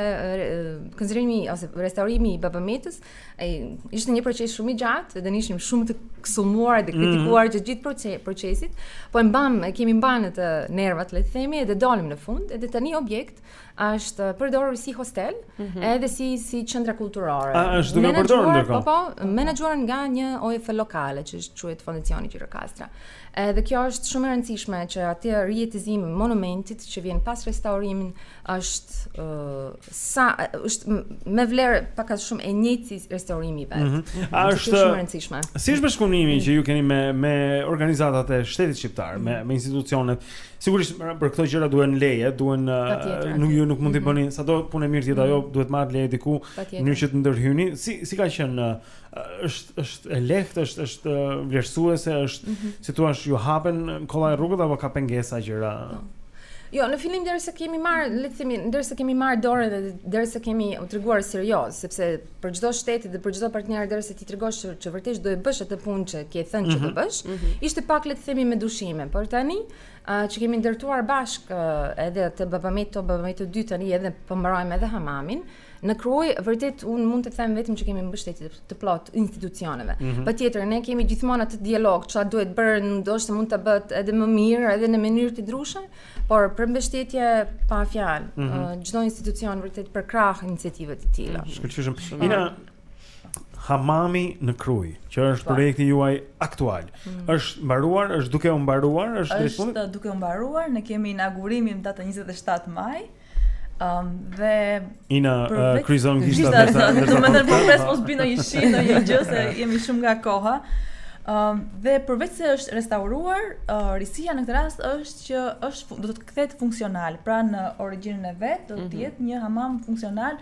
konservimi ose restaurimi i Babametos ishte një proces shumë i gjatë dhe ne ishim shumë të sulmuar dhe mhm. kritikuar mm. gjithë procesit, po e mbam, e kemi mbajtur nervat, le të themi, edhe dolëm në fund, edhe tani objekt është përdorur si hostel, mm -hmm. edhe si si qendra kulturore. A është duke përdorur ndërkohë? Po, po, menaxhuar nga një OJF lokale që është quhet Fondacioni Gjirokastra. Edhe kjo është shumë e rëndësishme që atë rijetëzim monumentit që vjen pas restaurimin është uh, sa është me vlerë pak a shumë e njëjtë si restaurimi vetë. Mm -hmm. A është shumë e rëndësishme. Si është bashkëpunimi mm -hmm. që ju keni me me organizatat e shtetit shqiptar, mm -hmm. me me institucionet Sigurisht për këto gjëra duhen leje, duhen nuk ju nuk mund të mhm. bëni sado punë mirë tjetër, ajo mhm. duhet marrë leje diku në mënyrë që të ndërhyni. Si si ka qenë është është e lehtë, është është vlerësuese, është mm -hmm. si thua ju hapen kollaj rrugët apo ka pengesa gjëra? Po. Jo, në fillim derisa kemi marrë, le të themi, derisa kemi marrë dorën dhe derisa kemi u treguar serioz, sepse për çdo shteti dhe për çdo partner derisa ti tregosh që, që vërtet do e bësh atë punë që ke thënë mm -hmm. që do mhm. bësh, mm -hmm. ishte pak le të themi me dyshime, por tani uh, që kemi ndërtuar bashkë uh, edhe te Babameto Babameto dy tani edhe po mbarojmë edhe hamamin në Krujë vërtet unë mund të them vetëm që kemi mbështetje të plotë institucioneve. Mm -hmm. Patjetër ne kemi gjithmonë atë dialog, çfarë duhet bërë, ndoshta mund të bëhet edhe më mirë, edhe në mënyrë të ndryshme, Por për mbështetje pa fjalë, mm -hmm. çdo institucion vërtet përkrah iniciativa të tilla. Mm -hmm. Ina Hamami në Krujë, që është po. projekti juaj aktual. Mm -hmm. Është mbaruar, është duke u mbaruar, është Është duke u mbaruar, ne kemi inaugurimin datën 27 maj. Um, dhe Ina uh, kryqëzon gishta dhe sa dhe sa dhe po pres mos bjerë ndonjë shi ndonjë gjë se jemi shumë nga koha. Um, dhe përveç se është restauruar, uh, risia në këtë rast është që është do të kthehet funksional. Pra në origjinën e vet do të mhm. jetë mm -hmm. një hamam funksional,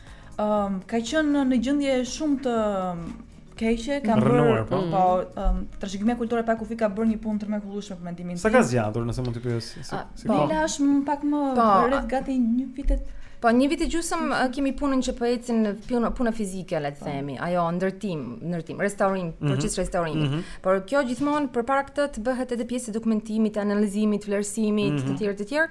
Ka qenë në gjendje shumë të keqe, ka bërë po, po trashëgimia kulturore pa kufi ka bërë një punë të mrekullueshme për mendimin tim. Sa ka zgjatur nëse mund të pyes si si, si po. Dila është më pak më po. rreth gati një vit e gjysëm Po një vit e gjysëm kemi punën që po ecin puna puna fizike, le të po. themi, ajo ndërtim, ndërtim, restaurim, mm -hmm. proces restaurimi. Mm -hmm. Por kjo gjithmonë përpara këtë të bëhet edhe pjesa e dokumentimit, analizimit, vlerësimit, mm -hmm. të tjerë të tjerë,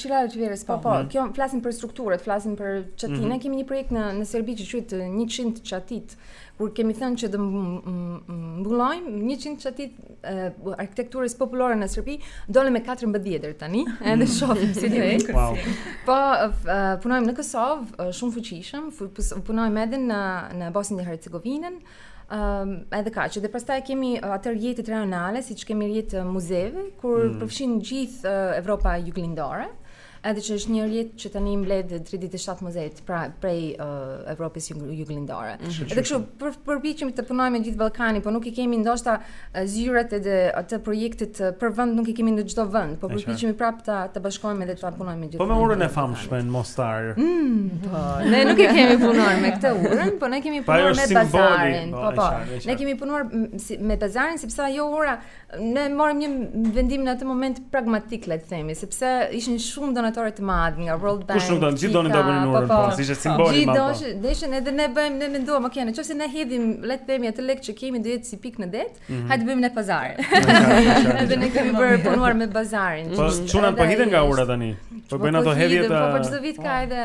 Qila e Çilerës, po, po, mhm. kjo flasim për strukturat, flasim për çatinë. Mm -hmm. Kemi një projekt në në Serbi që quhet 100 çatitë, kur kemi thënë që do mbulojmë 100 çatitë e arkitekturës popullore në Serbi, dolëm me 14 deri tani, edhe mhm. shohim si do të wow. Po punojmë në Kosovë, shumë fuqishëm, punojmë edhe në në Bosnje dhe Hercegovinën, Um, edhe kaq dhe pastaj kemi ato rrjetet rajonale, siç kemi rrjet muzeve, kur mm. përfshin gjithë uh, Evropa juglindore, edhe që është një rrjet që tani mbledh 37 muzet pra prej uh, Evropës juglindore. Mm -hmm. Edhe kështu për, përpiqemi të punojmë me gjithë Ballkanin, por nuk i kemi ndoshta zyrat edhe ato projektet për vend nuk i kemi në çdo vend, po përpiqemi prapë ta ta bashkojmë edhe të punojmë me gjithë. Po me urën e famshme në Mostar. Mm, po. Ne nuk e kemi punuar me këtë urën, po ne kemi punuar me bazarin. Po, po. Ne kemi punuar me bazarin sepse ajo ura ne morëm një vendim në atë moment pragmatik le të themi, sepse ishin shumë donatorë të madh nga World Bank. Kush nuk donte, gjithë donin ta bënin urën, po, po, ishte simbol i madh. Gjithë po. deshin edhe ne bëjmë, ne menduam, ok, në qoftë ne hedhim le të themi atë lek që kemi do jetë si pikë në det, mm -hmm. hajde bëjmë në pazar. Edhe ne kemi bërë punuar me bazarin. Po çunat po hidhen nga ura tani. Po bëjnë ato hedhje të Po çdo vit ka edhe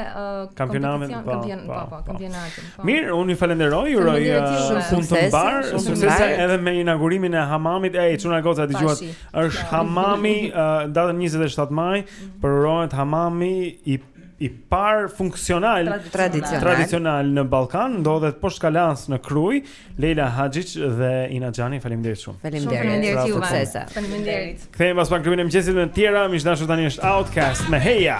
kampionatin, po, po, po, kampionatin. Mirë, unë ju falenderoj, ju uroj shumë punë të mbarë, suksese edhe me inaugurimin e hamamit. Ej, çuna goca dëgjuat. Është hamami në datën 27 maj, mhm. përurohet hamami i i parë funksional tradicional. tradicional në Ballkan ndodhet poshtë Kalasë në Krujë. Lejla Haxhiç dhe Ina Xhani, faleminderit shumë. Faleminderit ju. Faleminderit. Kthehemi pas pak në klubin e mëngjesit me të tjera, miq të dashur tani është Outkast me Hey Ya.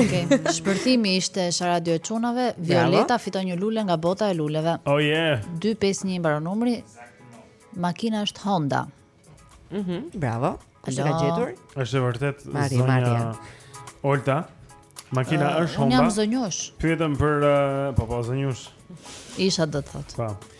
Okej, okay. shpërthimi ishte ça radio e Çunave, Violeta fiton një lule nga bota e luleve. Oh yeah. 251 mbaron numri. Makina është Honda. Mhm, mm bravo. Kush e ka gjetur? Është vërtet zonja Olta. Makina uh, është Honda. Unë jam zonjushë. Pyetëm për uh, po po zonjushë. Isha do të thotë. Po.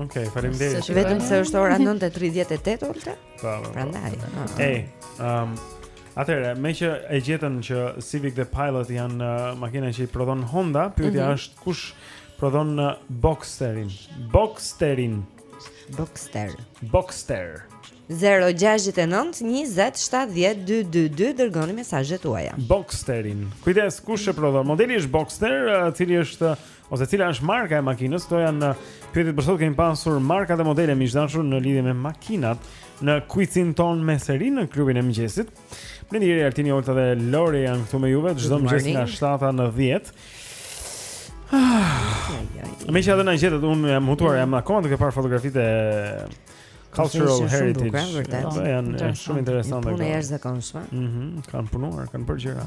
Okej, faleminderit. Se vetëm se është ora 9:38 ulta. Po. Prandaj. Ej, ehm Atëherë, meqë e gjetën që Civic dhe Pilot janë uh, makina që i prodhon Honda, pyetja mm -hmm. është kush prodhon uh, Boxsterin? Boxsterin. Boxster. Boxster. 0-6-9-20-7-10-2-2-2 Dërgoni mesazhet tuaja Boxsterin Kujdes, kush e prodhon? Modeli është Boxster Cili është Ose cila është marka e makinës? Këto janë uh, pyetjet për sot kemi pasur marka dhe modele miq të dashur në lidhje me makinat në quizin tonë me seri në klubin e mëngjesit. Blendi Eri Altini Olta dhe Lori janë këtu me juve çdo mëngjes nga 7 në 10. Ah, meqë edhe në jetë, unë jam hutuar, jam akoma duke parë fotografitë e Cultural Heritage. Shumë bukur, vërtet. Janë shumë interesante. Punë e jashtëzakonshme. Mhm, kanë punuar, kanë bërë gjëra.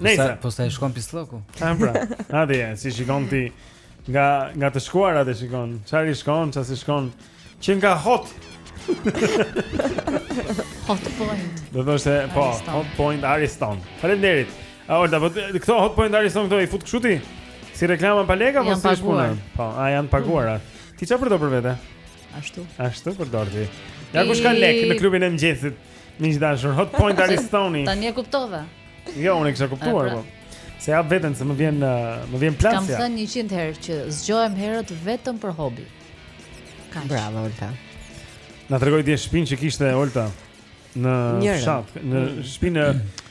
Nejse po sa i shkon pisllëku. Ah pra. Hadi, si shikon ti nga nga të shkuarat e shikon. Çfarë i shkon, çfarë s'i shkon? Që nga hot. hot point. Do të thoshte, po, hot point Ariston. Faleminderit. A Olta po këto hot point Ariston këto i fut kështu ti? Si reklama pa lekë apo si punë? Po, a janë paguara? Ti çfarë për të për vete? Ashtu. Ashtu për dorti. Ja kush ka lekë në klubin e mëngjesit. Miq të dashur, hot point Aristoni. Tani e kuptova. Jo, unë e kisha kuptuar pra. po. S'e jap veten se më vjen më vjen plasja. Kam thënë 100 herë që zgjohem herët vetëm për hobi. Kaq. Bravo Olta. Na tregoi dje shpinë që kishte Olta në fshat, në mm. shpinë.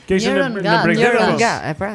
Kishte në në bregë. Njëra nga, e pra.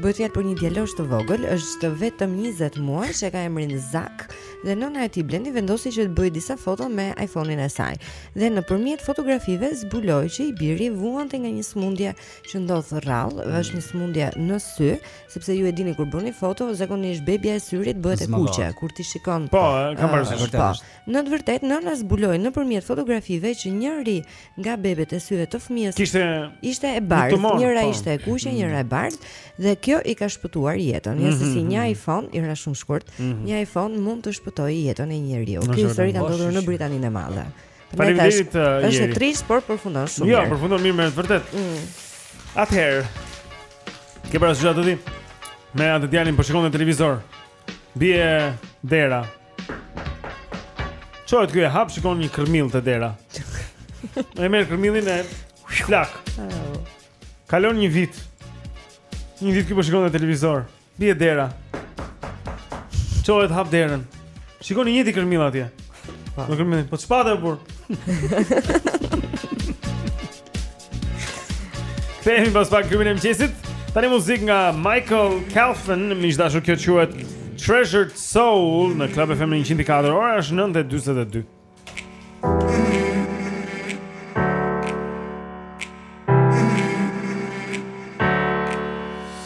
Bëhet fjalë për një djalosh të vogël, është vetëm 20 muajsh, e ka emrin Zak dhe nëna e tij Blendi vendosi që të bëjë disa foto me iPhone-in e saj. Dhe nëpërmjet fotografive zbuloi që i biri vuante nga një sëmundje që ndodh rrallë, mm. është një sëmundje në sy, sepse ju e dini kur bëni foto, zakonisht bebja e syrit bëhet e kuqe kur ti shikon. Po, e kam parasysh vërtet. Në të vërtetë nëna zbuloi nëpërmjet fotografive që njëri nga bebet e syve të fëmijës. Kishte ishte e bardhë, njëra po. ishte e kuqe, njëra e mm. bardhë dhe kjo i ka shpëtuar jetën. Mm -hmm. Se si mhm, një mhm. iPhone i rashë shumë shkurt, mm -hmm. një iPhone mund të shpëtojë jetën e një njeriu. Kjo histori ka ndodhur në Britaninë e Madhe. Faleminderit uh, Eri. Është trist, por përfundon shumë. Jo, përfundon mirë me të vërtetë. Mm. Atëherë. Ke parasysh atë ditë? Me atë djalin po shikonte televizor. Bie dera. Çohet ky e hap shikon një kërmill te dera. E merr kërmillin e flak. Kalon një vit. Një vit që po shikonte televizor. Bie dera. Çohet hap derën. Shikon i njëjti kërmill atje. Po kërmill, po ç'pate o burrë? Kthehemi pas pak në klubin e mëngjesit. Tani muzik nga Michael Calfan, miq të dashur kjo quhet Treasured Soul në Club FM 104. Ora është 9:42.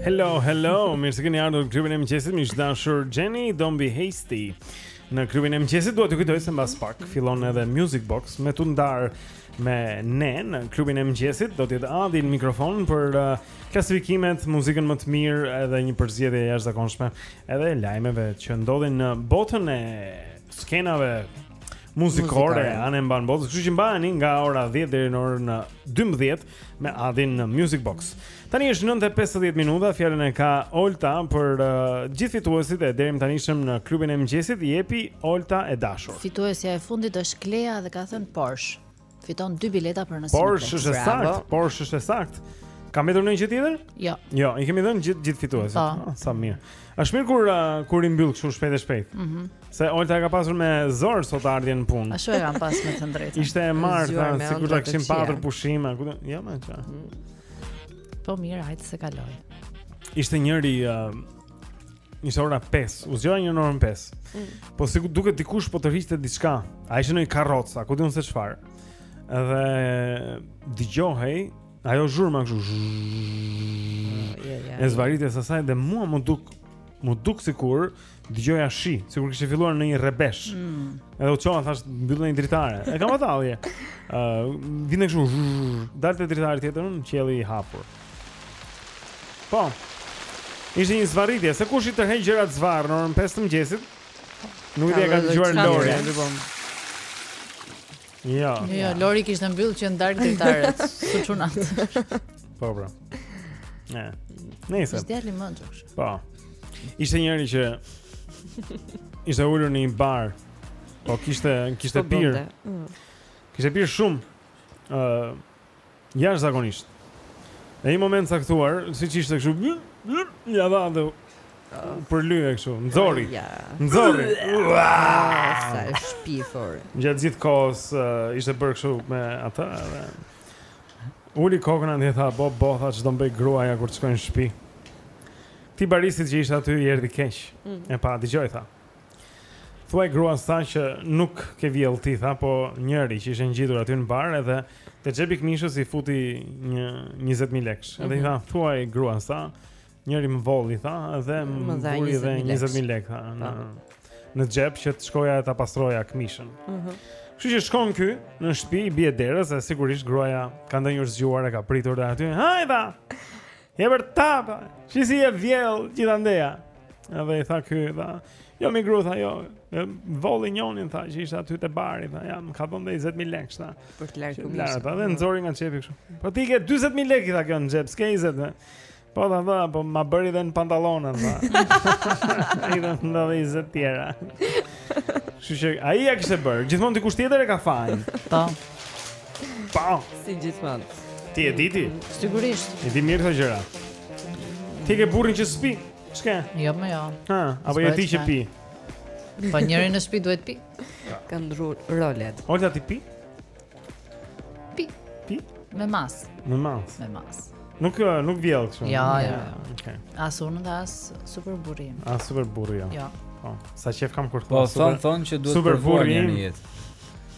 Hello, hello, mirë se keni ardhur në klubin e mëngjesit, miq të dashur Jenny, don't be hasty. Në klubin e mëngjesit dua t'ju kujtoj se mbas pak fillon edhe Music Box me t'u ndarë me ne në klubin e mëngjesit, do të jetë Adi në mikrofon për uh, klasifikimet, muzikën më të mirë edhe një përzgjedhje e jashtëzakonshme, edhe lajmeve që ndodhin në botën e skenave muzikore, anembanë botës, kështu që mbani nga ora 10 deri në orën 12 me Adin në Music Box. Tani është 9:50 minuta, fjalën e ka Olta për uh, gjithë fituesit e derimëtanishëm në klubin e mëngjesit, jepi Olta e dashur. Fituesja e fundit është Klea dhe ka thënë Porsche. Fiton dy bileta për në Cineplexx. Porsche është e saktë, Porsche është e saktë. Ka mbetur ndonjë gjë tjetër? Jo. Jo, i kemi dhënë gjithë gjithë fituesit. Po. Ah, sa mirë. Është mirë kur uh, kur i mbyll kështu shpejt e shpejt. Mhm. Mm Se Olta e ka pasur me zor sot ardhjen në punë. Ashtu e kam pas me të drejtë. Ishte e martë, sikur ta kishim patur pushim, a kupton? Jo, më çka. Mm. Po mirë, hajt se kaloi. Ishte njëri uh, në orën 5, u zgjova në orën 5. Mm. Po si duket dikush po tërhiqte diçka. A ishte një karrocë, a ku di unë se çfarë. Edhe dëgjohej ajo zhurma kështu. Mm, e zvarritjes asaj dhe mua m'u duk m'u duk sikur dëgjoja shi, sikur kishte filluar një rrebesh. Mm. Edhe u çova thash mbyll një dritare. E kam atë atje. Ë, uh, vjen kështu, dal te dritarja tjetër, qielli i hapur. Po. Ishte një zvarritje, se kush i tërheq gjërat zvarrë në orën 5 të mëngjesit? Nuk e di, e ka dëgjuar Lori, apo. Jo. Jo, jo, Lori kishte mbyllë që në darkë dritaret, s'u çua. Po, po. Ne. Nëse. Është djalë më xhosh. Po. Ishte njeri që ishte ulur në një bar. Po kishte kishte po, pirë. Mm. Kishte pirë shumë. Ë, uh, Jashtëzakonisht. Në një moment të caktuar, siç ishte kështu, ia dha atë për lyje kështu, nxori. Nxori. Sa e shpifur. Gjatë gjithë kohës ishte bërë kështu me atë edhe uli kokën mënjanë dhe tha, bo, bo, tha ç'do më bëjë gruaja kur të shkoj në shpi. Këtij baristit që ishte aty i erdi keq. Mm. E pa, dëgjo tha. Thuaj gruas tha që nuk ke vjell ti tha, po njëri që ishte ngjitur aty në bar edhe te xhepi këmishës i futi një 20000 lekësh. Mm -hmm. Edhe i mhm. tha, thuaj gruas tha njëri më volli tha dhe më vuri dhe 20000 lekë tha në në xhep që të shkoja ta pastroja këmishën. Mhm. Mm Kështu që shkon ky në shtëpi i bie derës dhe sigurisht gruaja ka ndenjur zgjuar e ka pritur dhe aty. Hajda. Je bër tapë, që si e vjell gjithandeja. Edhe i tha ky, tha, jo mi grua, tha, jo, e, volli njoni, tha, që ishte aty te bari, tha, ja, më ka dhënë dhe 20.000 lek, tha. Për të larë larë, tha, dhe nxori nga xhepi kështu. Po ti ke 40.000 lek, i tha kjo në xhep, s'ke 20, tha. Po, tha, tha, po ma bëri dhe në pantallona, tha. E dha edhe 20 tjera. Kështu që, ai ia kishte bërë, gjithmonë dikush tjetër e ka fajin. Po. Po. Si gjithmonë. Ti e di ti? Sigurisht. E di mirë këto gjëra. Ti ke burrin që s'pi? Çka? Jo më jo. Ha, apo je ti që pi? Po njëri në shtëpi duhet pi. Kan ndrru rolet. Olta ti pi? Pi. Pi? Me mas. Me mas. Me mas. Nuk eh, nuk vjell kështu. Jo, jo. Okej. As unë dhe as super burri. As super burri. Jo. jo. Po. Sa qejf kam kur thua. Po thon thon që duhet të provuar në jetë.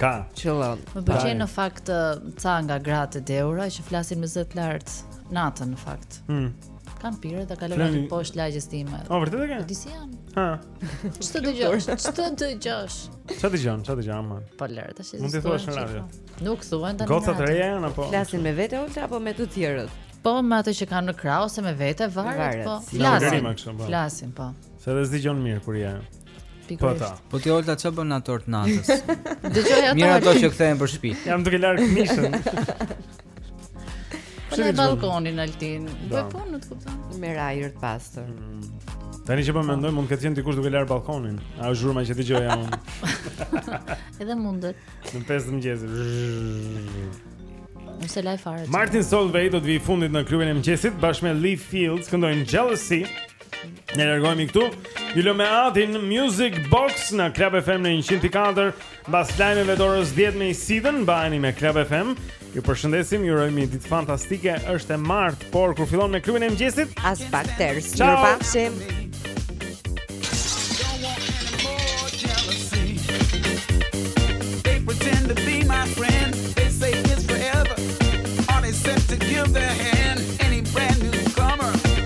Ka. Qëllon. Më pëlqen në fakt ca nga gratë e dehura që flasin me zë të lartë natën në fakt. Mm. Kanë pirë dhe kalojnë aty poshtë lagjes time. Po vërtet e ke? Di si janë. Ha. Ç'të dëgjosh? Ç'të dëgjosh? Ç'të dëgjon? Ç'të dëgjon? Po lëre tash. Mund t'i thuash në radio. Nuk thuhen tani. Gocat e reja janë apo? Flasin me vete Olta apo me të tjerët? Po me ato që kanë në krah ose me vete varet, po. Flasin. Flasin, po. Se edhe s'dëgjon mirë kur janë Po ta. Po ti Olta ç'a bën atë orë natës? Dëgjoj ato. Mirë ato që kthehen për shtëpi. Jam duke larë këmishën. Po në ballkon Altin. Po po nuk të kupton. Merr ajër të pastër. Mm. Tani që po mendoj mund të ketë qenë dikush duke larë ballkonin. Ajo është zhurma që dëgjoja unë? Edhe mundet. Në 5 të mëngjesit. Ose lëre fare. Martin Solveig do të vijë i fundit në klubin e mëngjesit bashkë me Lee Fields këndojnë Jealousy. Ne largohemi këtu. Ju lëmë me Altin Music Box në Club FM në 100.4. Mbas lajmeve të orës 10 me Sidën, mbaheni me Club FM. Ju përshëndesim, ju urojmë një ditë fantastike. Është e martë, por kur fillon me klubin e mëngjesit, aspak ters. U pafshim. They give their hand